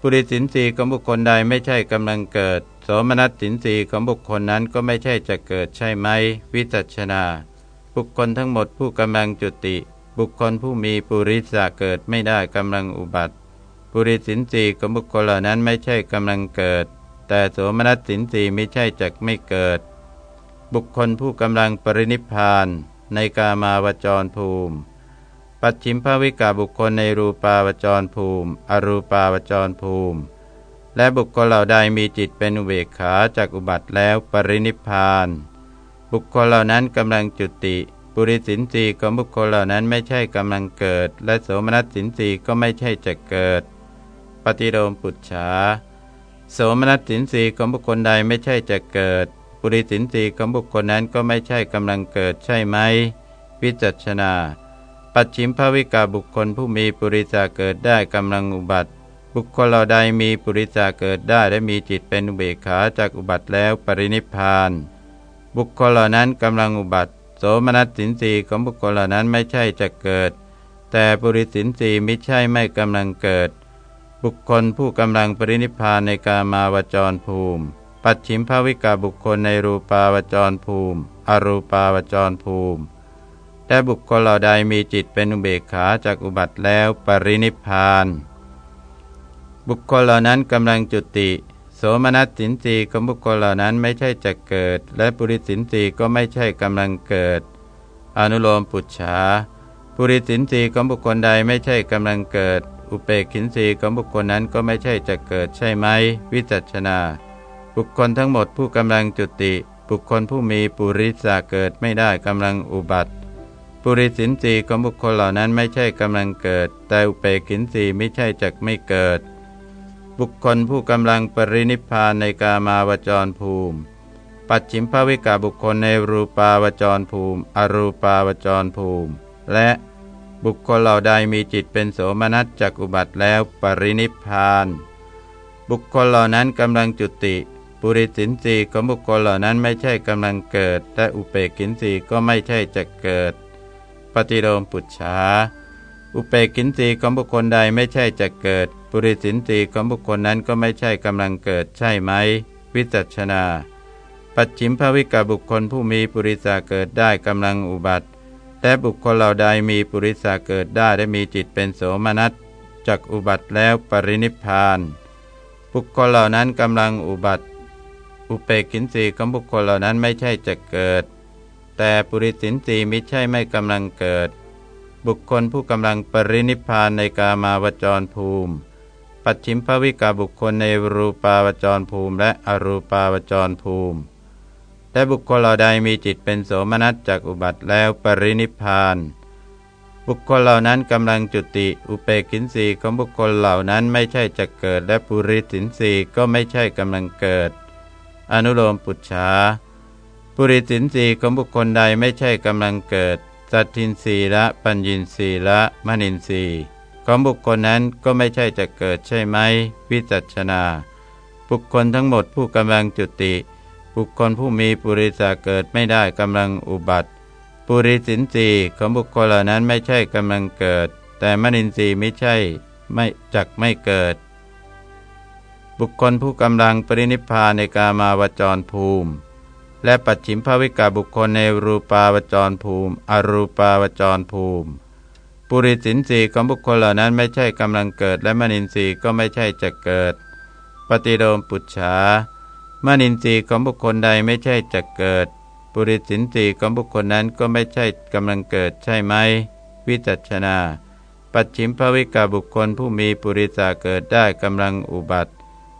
ปุริสินสีของบุคคลใดไม่ใช่กำลังเกิด โสมนัสสินสีของบุคคลนั้นก็ไม่ใช่จะเกิดใช่ไหม วิจัชนา บุคคลทั้งหมดผู้กำลังจุติ บุคคลผู้มีปุริสะเกิดไม่ได้กำลังอุบัติ ปุริสินสีของบุคคลเหล่านั้นไม่ใช่กำลังเกิด แต่โสมนัสสินสีไม่ใช่จักไม่เกิด บุคคลผู้กำลังปรินิพานในกามาวจรภูมิ ปัจฉิมภวิกาบุคคลในรูปาวจรภูมิ อรูปาวจรภูมิ และบุคคลเหล่าใดมีจิตเป็นอุเบกขาจากอุบัติแล้วปรินิพาน บุคคลเหล่านั้นกำลังจุติ ปุริสินสีของบุคคลเหล่านั้นไม่ใช่กำลังเกิด และโสมนัสสินสีก็ไม่ใช่จะเกิด ปฏิโลมปุจฉาโสมนัสสินสีของบุคคลใดไม่ใช่จะเกิด ปุริสินสีของบุคคลนั้นก็ไม่ใช่กำลังเกิดใช่ไหม วิจัชนา ปัจฉิมภวิกาบุคคลผู้มีปุริสาเกิดได้กำลังอุบัติ บุคคลเราใดมีปุริสาเกิดได้และมีจิตเป็นอุเบกขาจากอุบัติแล้วปรินิพาน บุคคลเหล่านั้นกำลังอุบัติ โสมนัสสินสีของบุคคลเหล่านั้นไม่ใช่จะเกิด แต่ปุริสินสีไม่ใช่ไม่กำลังเกิด บุคคลผู้กำลังปรินิพานในกามาวจรภูมิ ปัจฉิมภวิกาบุคคลในรูปาวจรภูมิ อรูปาวจรภูมิแต่บุคคลเหล่าใดมีจิตเป็นอุเบกขาจากอุบัติแล้วปรินิพาน บุคคลเหล่านั้นกำลังจุติ โสมนัสสินสีของบุคคลเหล่านั้นไม่ใช่จะเกิด และปุริสินสีก็ไม่ใช่กำลังเกิด อนุโลมปุจฉาปุริสินสีของบุคคลใดไม่ใช่กำลังเกิด อุเปกขินสีของบุคคลนั้นก็ไม่ใช่จะเกิดใช่ไหม วิจัชนา บุคคลทั้งหมดผู้กำลังจุติ บุคคลผู้มีปุริสาเกิดไม่ได้กำลังอุบัติปุริสินสีของบุคคลเหล่านั้นไม่ใช่กำลังเกิด แต่อุเปกินสีไม่ใช่จักไม่เกิด บุคคลผู้กำลังปรินิพานในกามาวจรภูมิ ปัจฉิมภวิกาบุคคลในรูปาวจรภูมิ อรูปาวจรภูมิ และบุคคลเหล่าใดมีจิตเป็นโสมนัสจักอุบัติแล้วปรินิพาน บุคคลเหล่านั้นกำลังจุติ ปุริสินสีของบุคคลเหล่านั้นไม่ใช่กำลังเกิด แต่อุเปกินสีก็ไม่ใช่จะเกิด ปฏิโลมปุจฉาอุเปกินตีของบุคคลใดไม่ใช่จะเกิด ปุริสินตีของบุคคลนั้นก็ไม่ใช่กำลังเกิดใช่ไหม วิจัชนา ปัจฉิมภวิกาบุคคลผู้มีปุริสาเกิดได้กำลังอุบัติแต่บุคคลเหล่าใดมีปุริสาเกิดได้และมีจิตเป็นโสมนัสจักอุบัติแล้วปรินิพาน บุคคลเหล่านั้นกำลังอุบัติ อุเปกินสีของบุคคลเหล่านั้นไม่ใช่จะเกิด แต่ปุริสินสีมิใช่ไม่กำลังเกิด บุคคลผู้กำลังปรินิพานในกามาวจรภูมิ ปัจฉิมภวิกาบุคคลในรูปาวจรภูมิ และอรูปาวจรภูมิแต่บุคคลเหล่าใดมีจิตเป็นโสมนัสจากอุบัติแล้วปรินิพาน บุคคลเหล่านั้นกำลังจุติอุเปกินสีของบุคคลเหล่านั้นไม่ใช่จะเกิด และปุริสินสีก็ไม่ใช่กำลังเกิด อนุโลมปุจฉาปุริสินสีของบุคคลใดไม่ใช่กำลังเกิด สัตทินสีละ ปัญญินสีละมณินสี ของบุคคลนั้นก็ไม่ใช่จะเกิดใช่ไหมวิจัชนา บุคคลทั้งหมดผู้กำลังจุติ บุคคลผู้มีปุริสาเกิดไม่ได้กำลังอุบัติปุริสินสีของบุคคลเหล่านั้นไม่ใช่กำลังเกิด แต่มณินทรีย์ไม่ใช่ไม่จักไม่เกิด บุคคลผู้กำลังปรินิพพานในกามาวจรภูมิ และปัจฉิมภวิกาบุคคลในรูปาวจรภูมิ อรูปาวจรภูมิ ปุริสินสีของบุคคลเหล่านั้นไม่ใช่กำลังเกิด และมนินทรีย์ก็ไม่ใช่จะเกิด ปฏิโดมปุจฉามนินทรีย์ของบุคคลใดไม่ใช่จะเกิด ปุริสินสีของบุคคลนั้นก็ไม่ใช่กำลังเกิดใช่ไหม วิจัชนา ปัจฉิมภวิกาบุคคลผู้มีปุริสาเกิดได้กำลังอุบัติ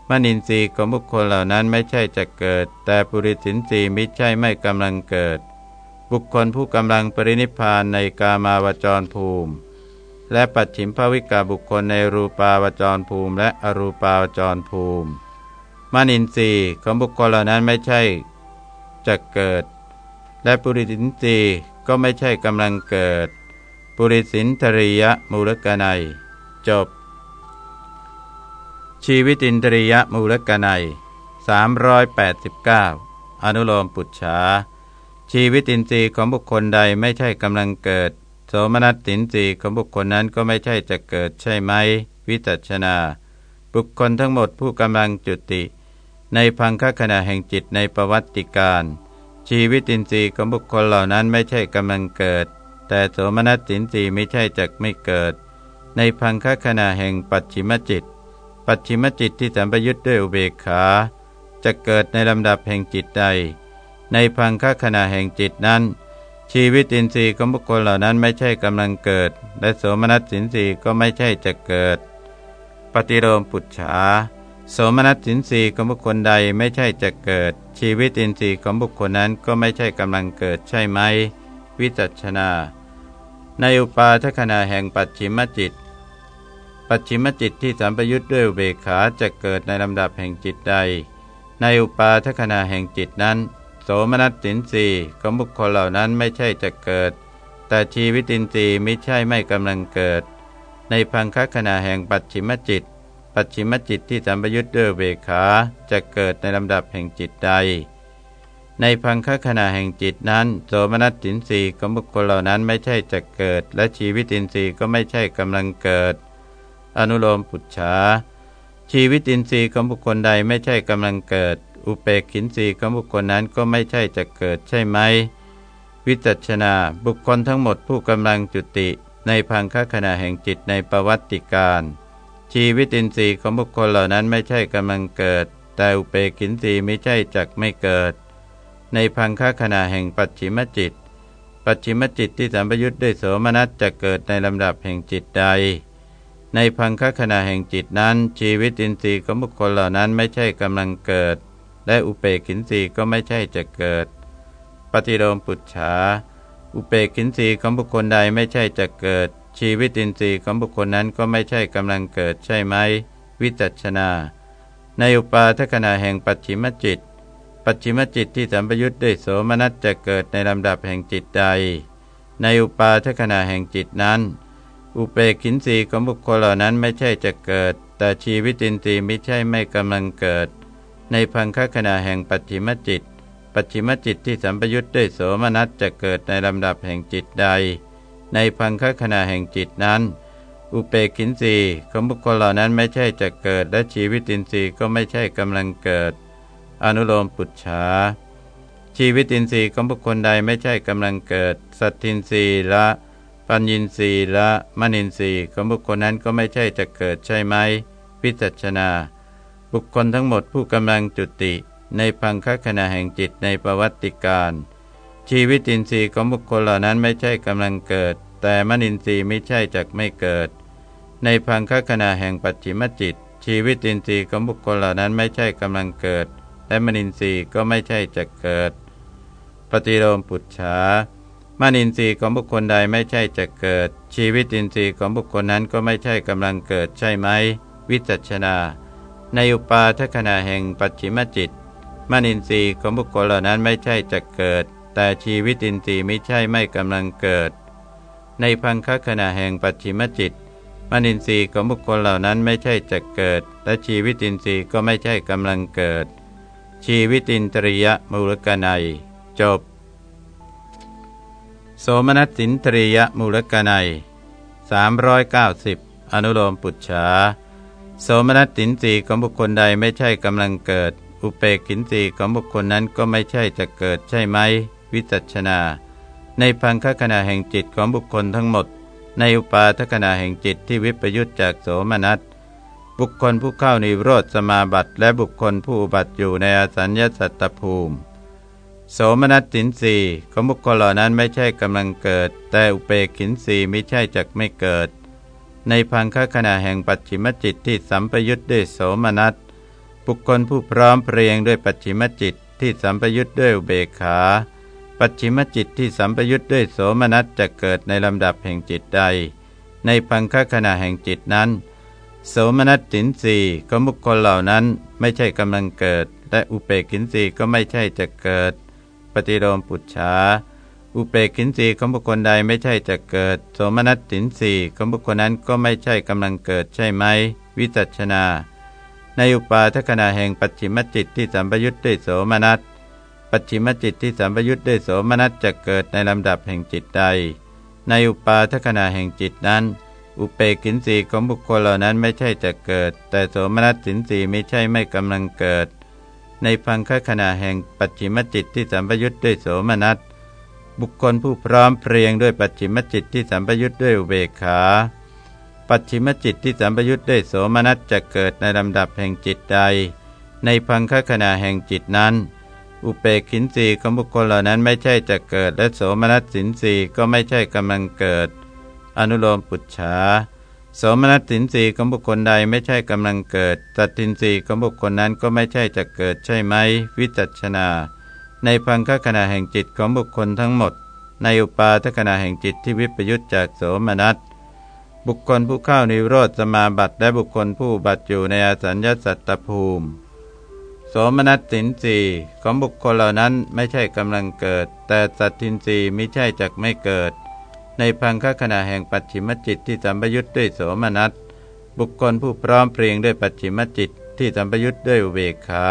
มนินทรีย์ของบุคคลเหล่านั้นไม่ใช่จะเกิด แต่ปุริสินทรีย์มิใช่ไม่กำลังเกิด บุคคลผู้กำลังปรินิพานในกามาวจรภูมิ และปัจฉิมภวิกาบุคคลในรูปาวจรภูมิ และอรูปาวจรภูมิมนินทรีย์ของบุคคลเหล่านั้นไม่ใช่จะเกิด และปุริสินทรีย์ก็ไม่ใช่กำลังเกิด ปุริสินทริยมูลกนัย จบ ชีวิตินทรียมูลกนัย389 อนุโลมปุจฉา ชีวิตินทรีย์ของบุคคลใดไม่ใช่กำลังเกิด โสมนัสสินทรีย์ของบุคคลนั้นก็ไม่ใช่จะเกิดใช่ไหม วิจัชนา บุคคลทั้งหมดผู้กำลังจุติ ในพังคขณะแห่งจิตในประวัติการ ชีวิตินทรีย์ของบุคคลเหล่านั้นไม่ใช่กำลังเกิด แต่โสมนัสสินทรีย์ไม่ใช่จะไม่เกิด ในพังคขณะแห่งปัจฉิมจิต ปัจฉิมจิตที่สัมปยุทธ์ด้วยอุเบกขา จะเกิดในลำดับแห่งจิตใด ในพังคขณะแห่งจิตนั้น ชีวิตอินทรีย์ของบุคคลเหล่านั้นไม่ใช่กำลังเกิด และโสมนัสสินทรีย์ก็ไม่ใช่จะเกิด ปฏิโลมปุจฉาโสมนัสสินทรีย์ของบุคคลใดไม่ใช่จะเกิด ชีวิตอินทรีย์ของบุคคลนั้นก็ไม่ใช่กำลังเกิดใช่ไหม วิจัชนา ในอุปาทขณะแห่งปัจฉิมจิต ปัจฉิมจิตที่สัมปยุทธ์ด้วยอุเบขาจะเกิดในลำดับแห่งจิตใด ในอุปาทขณะแห่งจิตนั้น มนัสสินสีของบุคคลเหล่านั้นไม่ใช่จะเกิด แต่ชีวิตินทรีย์ไม่ใช่ไม่กำลังเกิด ในพังคขณะแห่งปัจฉิมจิต ปัจฉิมจิตที่สัมปยุทธ์ด้วยเบขาจะเกิดในลำดับแห่งจิตใด ในพังคขณะแห่งจิตนั้นโสมนัสสินสีของบุคคลเหล่านั้นไม่ใช่จะเกิด และชีวิตินทรีย์ก็ไม่ใช่กำลังเกิด อนุโลมปุจฉาชีวิตินทรีย์ของบุคคลใดไม่ใช่กำลังเกิด อุเปกขินทรีของบุคคลนั้นก็ไม่ใช่จะเกิดใช่ไหม วิจัชนาบุคคลทั้งหมดผู้กำลังจุติ ในพังคขณะแห่งจิตในประวัติการ ชีวิตินทรีย์ของบุคคลเหล่านั้นไม่ใช่กำลังเกิด แต่อุเปกินทรีย์ไม่ใช่จักไม่เกิด ในพังคขณะแห่งปัจฉิมจิต ปัจฉิมจิตที่สัมปยุทธ์ด้วยโสมนัสจะเกิดในลำดับแห่งจิตใดในพังคขณะแห่งจิตนั้น ชีวิตอินทรีย์ของบุคคลเหล่านั้นไม่ใช่กำลังเกิด และอุเปกินทรีก็ไม่ใช่จะเกิด ปฏิโลมปุจฉา อุเปกินทรีของบุคคลใดไม่ใช่จะเกิด ชีวิตินทรีย์ของบุคคลนั้นก็ไม่ใช่กำลังเกิดใช่ไหม วิจัชนา ในอุปาทขณะแห่งปัจฉิมจิต ปัจฉิมจิตที่สัมปยุทธ์ด้วยโสมนัสจะเกิดในลำดับแห่งจิตใด ในอุปาทขณะแห่งจิตนั้น อุเปกินสีของบุคคลเหล่านั้นไม่ใช่จะเกิด แต่ชีวิตินทรีย์ไม่ใช่ไม่กำลังเกิด ในพังคขณะแห่งปัจฉิมจิต ปัจฉิมจิตที่สัมปยุทธ์ด้วยโสมนัสจะเกิดในลำดับแห่งจิตใด ในพังคขณะแห่งจิตนั้น อุเปกินสีของบุคคลเหล่านั้นไม่ใช่จะเกิด และชีวิตินทรีย์ก็ไม่ใช่กำลังเกิด อนุโลมปุจฉาชีวิตินทรีย์ของบุคคลใดไม่ใช่กำลังเกิด สัตทินทรีย์ละ ปัญญินทรีย์ละมณินทรีย์ของบุคคลนั้นก็ไม่ใช่จะเกิดใช่ไหมพิจัชนา บุคคลทั้งหมดผู้กำลังจุติในพังคขณะแห่งจิตในประวัติการ ชีวิตินทรีย์ของบุคคลเหล่านั้นไม่ใช่กำลังเกิด แต่มณินทรีย์ไม่ใช่จักไม่เกิด ในพังคขณะแห่งปัจฉิมจิต ชีวิตินทรีย์ของบุคคลเหล่านั้นไม่ใช่กำลังเกิด และมนินทรีย์ก็ไม่ใช่จะเกิด ปฏิโลมปุจฉามนินทรีย์ของบุคคลใดไม่ใช่จะเกิด ชีวิตินทรีย์ของบุคคลนั้นก็ไม่ใช่กำลังเกิดใช่ไหม วิจัชนา ในอุปาทขณะแห่งปัจฉิมจิตมนินทรีย์ของบุคคลเหล่านั้นไม่ใช่จะเกิด แต่ชีวิตินทรีย์ไม่ใช่ไม่กำลังเกิด ในพังคขณะแห่งปัจฉิมจิตมนินทรีย์ของบุคคลเหล่านั้นไม่ใช่จะเกิด และชีวิตินทรีย์ก็ไม่ใช่กำลังเกิด ชีวิตินตริยมูลกนัย จบ โสมนัสสินตริยมูลกนัย390 อนุโลมปุจฉา โสมนัสสินสีของบุคคลใดไม่ใช่กำลังเกิด อุเปกินสีของบุคคลนั้นก็ไม่ใช่จะเกิดใช่ไหม วิจัชนา ในพังคขณะแห่งจิตของบุคคลทั้งหมด ในอุปาทขณะแห่งจิตที่วิปยุตจากโสมนัสบุคคลผู้เข้านิโรธสมาบัติและบุคคลผู้อุบัติอยู่ในอสัญญาสัตตภูมิ โสมนัสสินสีของบุคคลเหล่านั้นไม่ใช่กำลังเกิด แต่อุเปกินสีไม่ใช่จักไม่เกิด ในพังคขณะแห่งปัจฉิมจิตที่สัมปยุทธ์ด้วยโสมนัส บุคคลผู้พร้อมเพรียงด้วยปัจฉิมจิตที่สัมปยุทธ์ด้วยอุเบขา ปัจฉิมจิตที่สัมปยุทธ์ด้วยโสมนัสจะเกิดในลำดับแห่งจิตใด ในพังคขณะแห่งจิตนั้น โสมนัสสินสีก็บุคคลเหล่านั้นไม่ใช่กำลังเกิด และอุเปกินสีก็ไม่ใช่จะเกิด ปฏิโลมปุจฉา อุเปกินสีของบุคคลใดไม่ใช่จะเกิด โสมนัสสินสีของบุคคลนั้นก็ไม่ใช่กำลังเกิดใช่ไหม วิจัชนา ในอุปาทขณะแห่งปัจฉิมจิตที่สัมปยุทธ์ด้วยโสมนัส ปัจฉิมจิตที่สัมปยุทธ์ด้วยโสมนัสจะเกิดในลำดับแห่งจิตใด ในอุปาทขณะแห่งจิตนั้น อุเปกินสีของบุคคลเหล่านั้นไม่ใช่จะเกิด แต่โสมนัสสินสีไม่ใช่ไม่กำลังเกิด ในพังคขณะแห่งปัจฉิมจิตที่สัมปยุทธ์ด้วยโสมนัส บุคคลผู้พร้อมเพรียงด้วยปัจฉิมจิตที่สัมปยุทธ์ด้วยอุเบกขา ปัจฉิมจิตที่สัมปยุทธ์ด้วยโสมนัสจะเกิดในลำดับแห่งจิตใด ในพังคขณะแห่งจิตนั้น อุเปกขินสีของบุคคลเหล่านั้นไม่ใช่จะเกิด และโสมนัสสินสีก็ไม่ใช่กำลังเกิด อนุโลมปุจฉาสมนัตสินสีของบุคคลใดไม่ใช่กำลังเกิดตัดสินสีของบุคคลนั้นก็ไม่ใช่จะเกิดใช่ไหม วิจัชนา ในพังคขณะแห่งจิตของบุคคลทั้งหมด ในอุปาทขณะแห่งจิตที่วิปยุตจากโสมนัสบุคคลผู้เข้านิโรธสมาบัติและบุคคลผู้บัติอยู่ในอสัญญสัตตภูมิ โสมนัสสินสีของบุคคลเหล่านั้นไม่ใช่กำลังเกิด แต่สัตทินสีไม่ใช่จักไม่เกิด ในพังคขณะแห่งปัจฉิมจิตที่สัมปยุทธ์ด้วยโสมนัสบุคคลผู้พร้อมเพรียงด้วยปัจฉิมจิตที่สัมปยุทธ์ด้วยอุเบกขา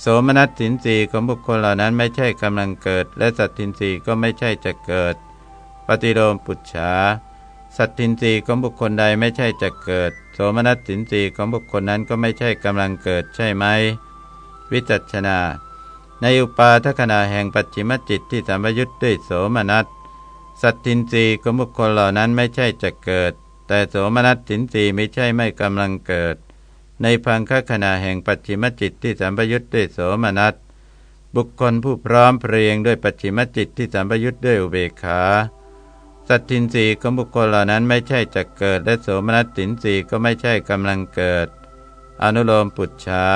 โสมนัสสินสีของบุคคลเหล่านั้นไม่ใช่กำลังเกิด และสัตทินสีก็ไม่ใช่จะเกิด ปฏิโลมปุจฉาสัตทินสีของบุคคลใดไม่ใช่จะเกิด โสมนัสสินสีของบุคคลนั้นก็ไม่ใช่กำลังเกิดใช่ไหม วิจัชนา ในอุปาทขณะแห่งปัจฉิมจิตที่สัมยุทธ์ด้วยโสมนัส สัตทินรีของบุคคลเหล่านั้นไม่ใช่จะเกิด แต่โสมนัสสินรีไม่ใช่ไม่กำลังเกิด ในพังคขณะแห่งปัจฉิมจิตที่สัมปยุทธ์ด้วยโสมนัส บุคคลผู้พร้อมเพรียงด้วยปัจฉิมจิตที่สัมปยุทธ์ด้วยอุเบกขา สัตทินรีของบุคคลเหล่านั้นไม่ใช่จะเกิด และโสมนัสสินรีก็ไม่ใช่กำลังเกิด อนุโลมปุจฉา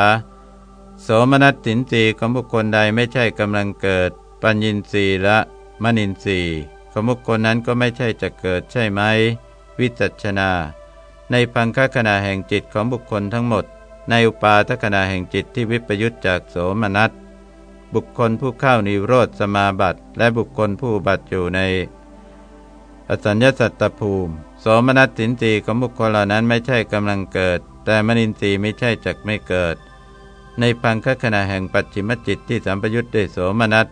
โสมนัสสินรีของบุคคลใดไม่ใช่กำลังเกิด ปัญญินรีและมณินรีของบุคคลนั้นก็ไม่ใช่จะเกิดใช่ไหม วิจัชนา ในพังคขณะแห่งจิตของบุคคลทั้งหมด ในอุปาทขณะแห่งจิตที่วิปยุตจากโสมนัส บุคคลผู้เข้านิโรธสมาบัติและบุคคลผู้บัติอยู่ใน อสัญญาสัตตภูมิ โสมนัสสินสีของบุคคลเหล่านั้นไม่ใช่กำลังเกิด แต่มนินทรีย์ไม่ใช่จักไม่เกิด ในพังคขณะแห่งปัจฉิมจิตที่สัมปยุทธ์ด้วยโสมนัส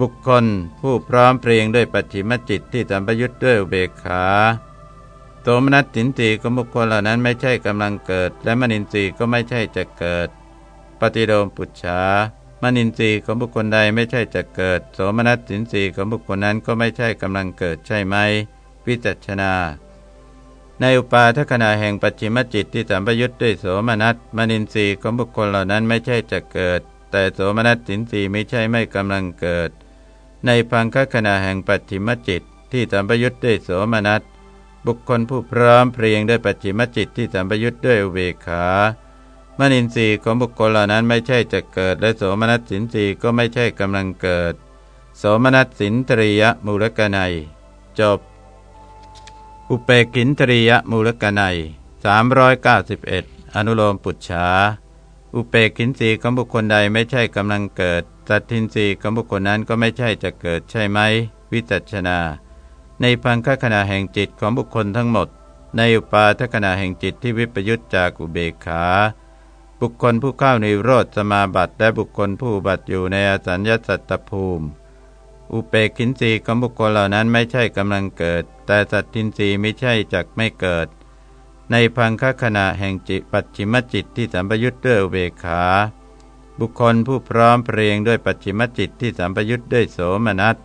บุคคลผู้พร้อมเพรียงด้วยปัจฉิมจิตที่สัมปยุทธ์ด้วยอุเบกขา โสมนัสสินสีของบุคคลเหล่านั้นไม่ใช่กำลังเกิด และมนินทรีย์ก็ไม่ใช่จะเกิด ปฏิโดมปุจฉามนินทรีย์ของบุคคลใดไม่ใช่จะเกิด โสมนัสสินทรีย์ของบุคคลนั้นก็ไม่ใช่กำลังเกิดใช่ไหม วิจัชนา ในอุปาทขณะแห่งปัจฉิมจิตที่สัมปยุทธ์ด้วยโสมนัสมนินทรีย์ของบุคคลเหล่านั้นไม่ใช่จะเกิด แต่โสมนัสสินทรีย์ไม่ใช่ไม่กำลังเกิด ในพังคขณะแห่งปัจฉิมจิตที่สัมปยุทธ์ด้วยโสมนัส บุคคลผู้พร้อมเพรียงด้วยปัจฉิมจิตที่สัมปยุทธ์ด้วยอุเบกขามนินทรีย์ของบุคคลเหล่านั้นไม่ใช่จะเกิด และโสมนัสสินทรีย์ก็ไม่ใช่กำลังเกิด โสมนัสสินตรียมูลกนัย จบ อุเปกินตรียมูลกนัย391 อนุโลมปุจฉาอุเปกินสีของบุคคลใดไม่ใช่กำลังเกิด สัตทินรีของบุคคลนั้นก็ไม่ใช่จะเกิดใช่ไหม วิจัชนา ในพังคขณะแห่งจิตของบุคคลทั้งหมด ในอุปาทขณะแห่งจิตที่วิปยุตจากอุเบกขา บุคคลผู้เข้าในโรธสมาบัติและบุคคลผู้บัติอยู่ในอสัญญสัตตภูมิ อุเปกินสีของบุคคลเหล่านั้นไม่ใช่กำลังเกิด แต่สัตทินรีไม่ใช่จักไม่เกิด ในพังคขณะแห่งจิตปัจฉิมจิตที่สัมปยุทธ์ด้วยอุเวขา บุคคลผู้พร้อมเพรียงด้วยปัจฉิมจิตที่สัมปยุทธ์ด้วยโสมนัส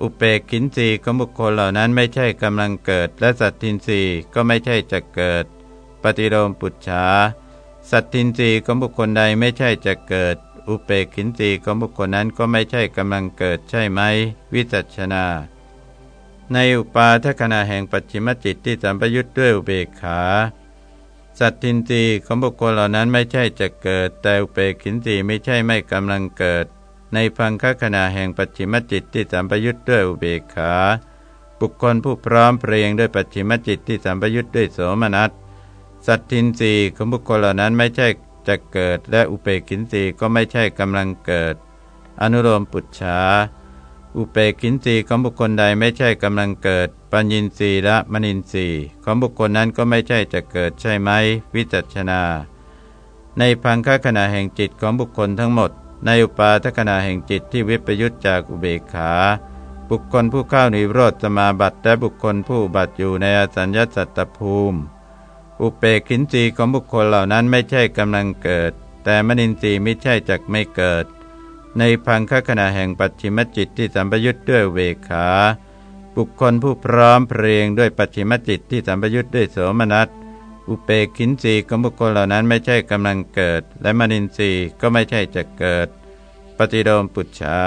อุเปกขินสีของบุคคลเหล่านั้นไม่ใช่กำลังเกิด และสัตทินรีก็ไม่ใช่จะเกิด ปฏิโลมปุจฉาสัตทินรีของบุคคลใดไม่ใช่จะเกิด อุเปกขินรีของบุคคลนั้นก็ไม่ใช่กำลังเกิดใช่ไหม วิจัชนา ในอุปาทขณะแห่งปัจฉิมจิตที่สัมปยุทธ์ด้วยอุเบกขาสัตทินรีของบุคคลเหล่านั้นไม่ใช่จะเกิด แต่อุเปกขินรีไม่ใช่ไม่กำลังเกิด ในพังคขณะแห่งปัจฉิมจิตที่สัมปยุทธ์ด้วยอุเบกขา บุคคลผู้พร้อมเพรียงด้วยปัจฉิมจิตที่สัมปยุทธ์ด้วยโสมนัส สัตทินรีของบุคคลเหล่านั้นไม่ใช่จะเกิด และอุเปกินรีก็ไม่ใช่กำลังเกิด อนุโลมปุจฉาอุเปกินรีของบุคคลใดไม่ใช่กำลังเกิด ปัญญินรีและมณินรีของบุคคลนั้นก็ไม่ใช่จะเกิดใช่ไหม วิจัชนา ในพังคขณะแห่งจิตของบุคคลทั้งหมด ในอุปาทขณะแห่งจิตที่วิปยุตจากอุเบกขา บุคคลผู้เข้านิโรธสมาบัติและบุคคลผู้บัติอยู่ในอสัญญาสัตตภูมิ อุเปกินรีของบุคคลเหล่านั้นไม่ใช่กำลังเกิด แต่มนินทรีย์ไม่ใช่จักไม่เกิด ในพังคขณะแห่งปัจฉิมจิตที่สัมปยุทธ์ด้วยเวขา บุคคลผู้พร้อมเพรียงด้วยปัจฉิมจิตที่สัมปยุทธ์ด้วยโสมนัส อุเปกินรีของบุคคลเหล่านั้นไม่ใช่กำลังเกิด และมนินทรีย์ก็ไม่ใช่จะเกิด ปฏิโดมปุจฉา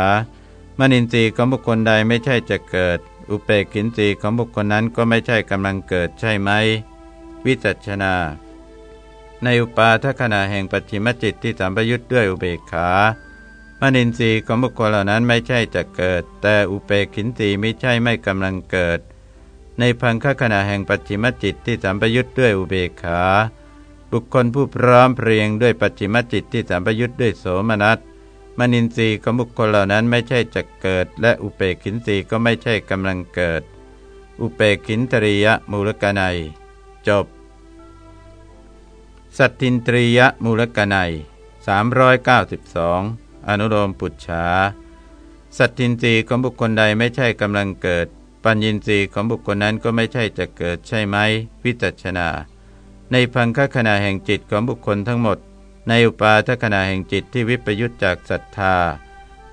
มนินทรีย์ของบุคคลใดไม่ใช่จะเกิด อุเปกินรีของบุคคลนั้นก็ไม่ใช่กำลังเกิดใช่ไหม วิจัชนา ในอุปาทขณะแห่งปัจฉิมจิตที่สัมปยุทธ์ด้วยอุเบกขามนินทรีย์ของบุคคลเหล่านั้นไม่ใช่จะเกิด แต่อุเปกินทรีไม่ใช่ไม่กำลังเกิด ในพังคขณะแห่งปัจฉิมจิตที่สัมปยุทธ์ด้วยอุเบกขา บุคคลผู้พร้อมเพรียงด้วยปัจฉิมจิตที่สัมปยุทธ์ด้วยโสมนัสมนินทรีย์ของบุคคลเหล่านั้นไม่ใช่จะเกิด และอุเปกินทรีย์ก็ไม่ใช่กำลังเกิด อุเปกินตริยมูลกนัย จบ สัตตินตรียมูลกนัย392 อนุโลมปุจฉาสัตทินรีของบุคคลใดไม่ใช่กำลังเกิด ปัญญินรีของบุคคลนั้นก็ไม่ใช่จะเกิดใช่ไหมวิจัชนา ในพังคขณะแห่งจิตของบุคคลทั้งหมด ในอุปาทขณะแห่งจิตที่วิปยุตจากศรัทธา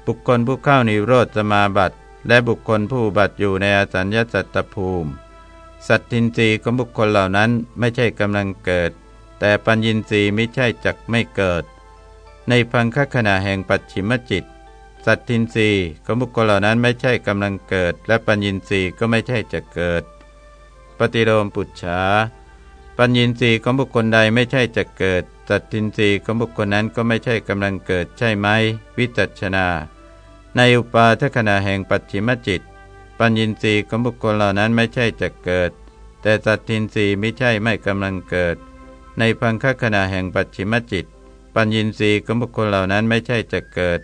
บุคคลผู้เข้านิโรธสมาบัติ และบุคคลผู้บัติอยู่ในอสัญญสัตตภูมิ สัตทินรีของบุคคลเหล่านั้นไม่ใช่กำลังเกิด แต่ปัญญินรีไม่ใช่จักไม่เกิด ในพังคขณะแห่งปัจฉิมจิต สัตทินรีของบุคคลเหล่านั้นไม่ใช่กำลังเกิด และปัญญินรีก็ไม่ใช่จะเกิด ปฏิโลมปุจฉาปัญญินรีของบุคคลใดไม่ใช่จะเกิด สัตทินรีของบุคคลนั้นก็ไม่ใช่กำลังเกิดใช่ไหม วิจัชนา ในอุปาทขณะแห่งปัจฉิมจิต ปัญญินรีของบุคคลเหล่านั้นไม่ใช่จะเกิด แต่สัตทินรีไม่ใช่ไม่กำลังเกิด ในพังคขณะแห่งปัจฉิมจิต ปัญญินรีของบุคคลเหล่านั้นไม่ใช่จะเกิด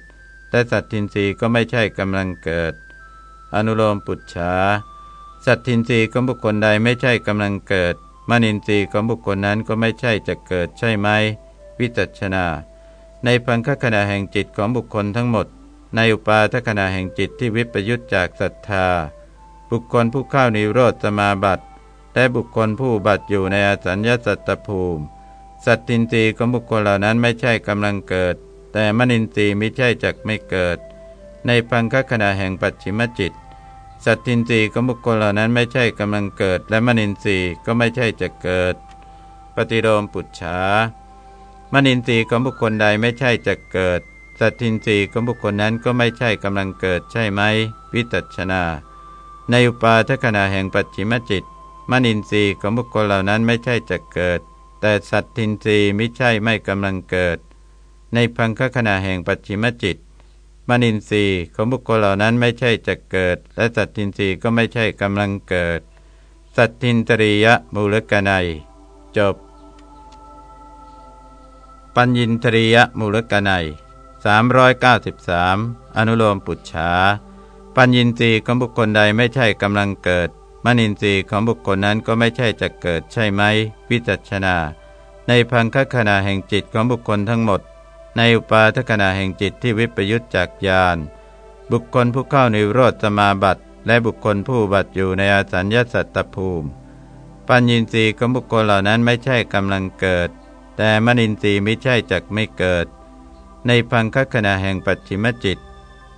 แต่สัตทินรีก็ไม่ใช่กำลังเกิด อนุโลมปุจฉาสัตทินรีของบุคคลใดไม่ใช่กำลังเกิดมนินทรีย์ของบุคคลนั้นก็ไม่ใช่จะเกิดใช่ไหม วิจัชนา ในพังคขณะแห่งจิตของบุคคลทั้งหมด ในอุปาทขณะแห่งจิตที่วิปยุตจากศรัทธา บุคคลผู้เข้านิโรธสมาบัติและบุคคลผู้บัติอยู่ในอสัญญาสัตตภูมิ สัตทินรีของบุคคลเหล่านั้นไม่ใช่กำลังเกิด แต่มนินทรีย์ไม่ใช่จักไม่เกิด ในพังคขณะแห่งปัจฉิมจิต สัตทินทรีย์ของบุคคลเหล่านั้นไม่ใช่กำลังเกิด และมนินทรีย์ก็ไม่ใช่จะเกิด ปฏิโลมปุจฉามนินทรีย์ของบุคคลใดไม่ใช่จะเกิด สัตทินทรีย์ของบุคคลนั้นก็ไม่ใช่กำลังเกิดใช่ไหม วิตัชนา ในอุปาทขณะแห่งปัจฉิมจิต มนินทรีย์ของบุคคลเหล่านั้นไม่ใช่จะเกิด แต่สัตทินทรีย์ไม่ใช่ไม่กำลังเกิด ในพังคขณะแห่งปัจฉิมจิตมนินทรีย์ของบุคคลเหล่านั้นไม่ใช่จะเกิด และสัตทินทรีย์ก็ไม่ใช่กำลังเกิด สัตทินตริยมูลกนัย จบ ปัญญินตริยมูลกนัย393 อนุโลมปุจฉา ปัญญินทรีย์ของบุคคลใดไม่ใช่กำลังเกิด มนินทรีย์ของบุคคลนั้นก็ไม่ใช่จะเกิดใช่ไหม วิจัชนา ในพังคขณะแห่งจิตของบุคคลทั้งหมด ในอุปาทขณะแห่งจิตที่วิปยุตจากญาณบุคคลผู้เข้าในโรธสมาบัติ และบุคคลผู้บัติอยู่ในอาสัญญสัตตภูมิ ปัญญินทรีย์ของบุคคลเหล่านั้นไม่ใช่กำลังเกิด แต่มนินทรีย์ไม่ใช่จักไม่เกิด ในพังคขณะแห่งปัจฉิมจิต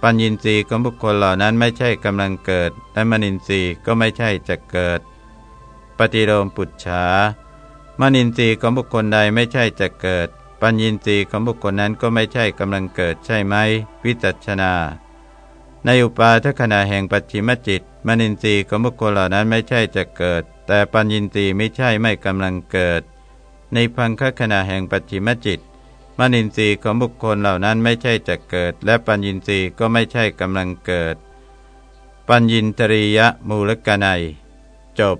ปัญญินทรีย์ของบุคคลเหล่านั้นไม่ใช่กำลังเกิด และมนินทรีย์ก็ไม่ใช่จะเกิด ปฏิโลมปุจฉามนินทรีย์ของบุคคลใดไม่ใช่จะเกิด ปัญญีตีของบุคคลนั้นก็ไม่ใช่กำลังเกิดใช่ไหมวิจัชนา ในอุปาทขณะแห่งปัจฉิมจิตมนินทรีย์ของบุคคลเหล่านั้นไม่ใช่จะเกิด แต่ปัญญีตีไม่ใช่ไม่กำลังเกิด ในพังคขณะแห่งปัจฉิมจิตมนินทรีย์ของบุคคลเหล่านั้นไม่ใช่จะเกิด และปัญญีตีก็ไม่ใช่กำลังเกิด ปัญญตริยมูลกนัย จบ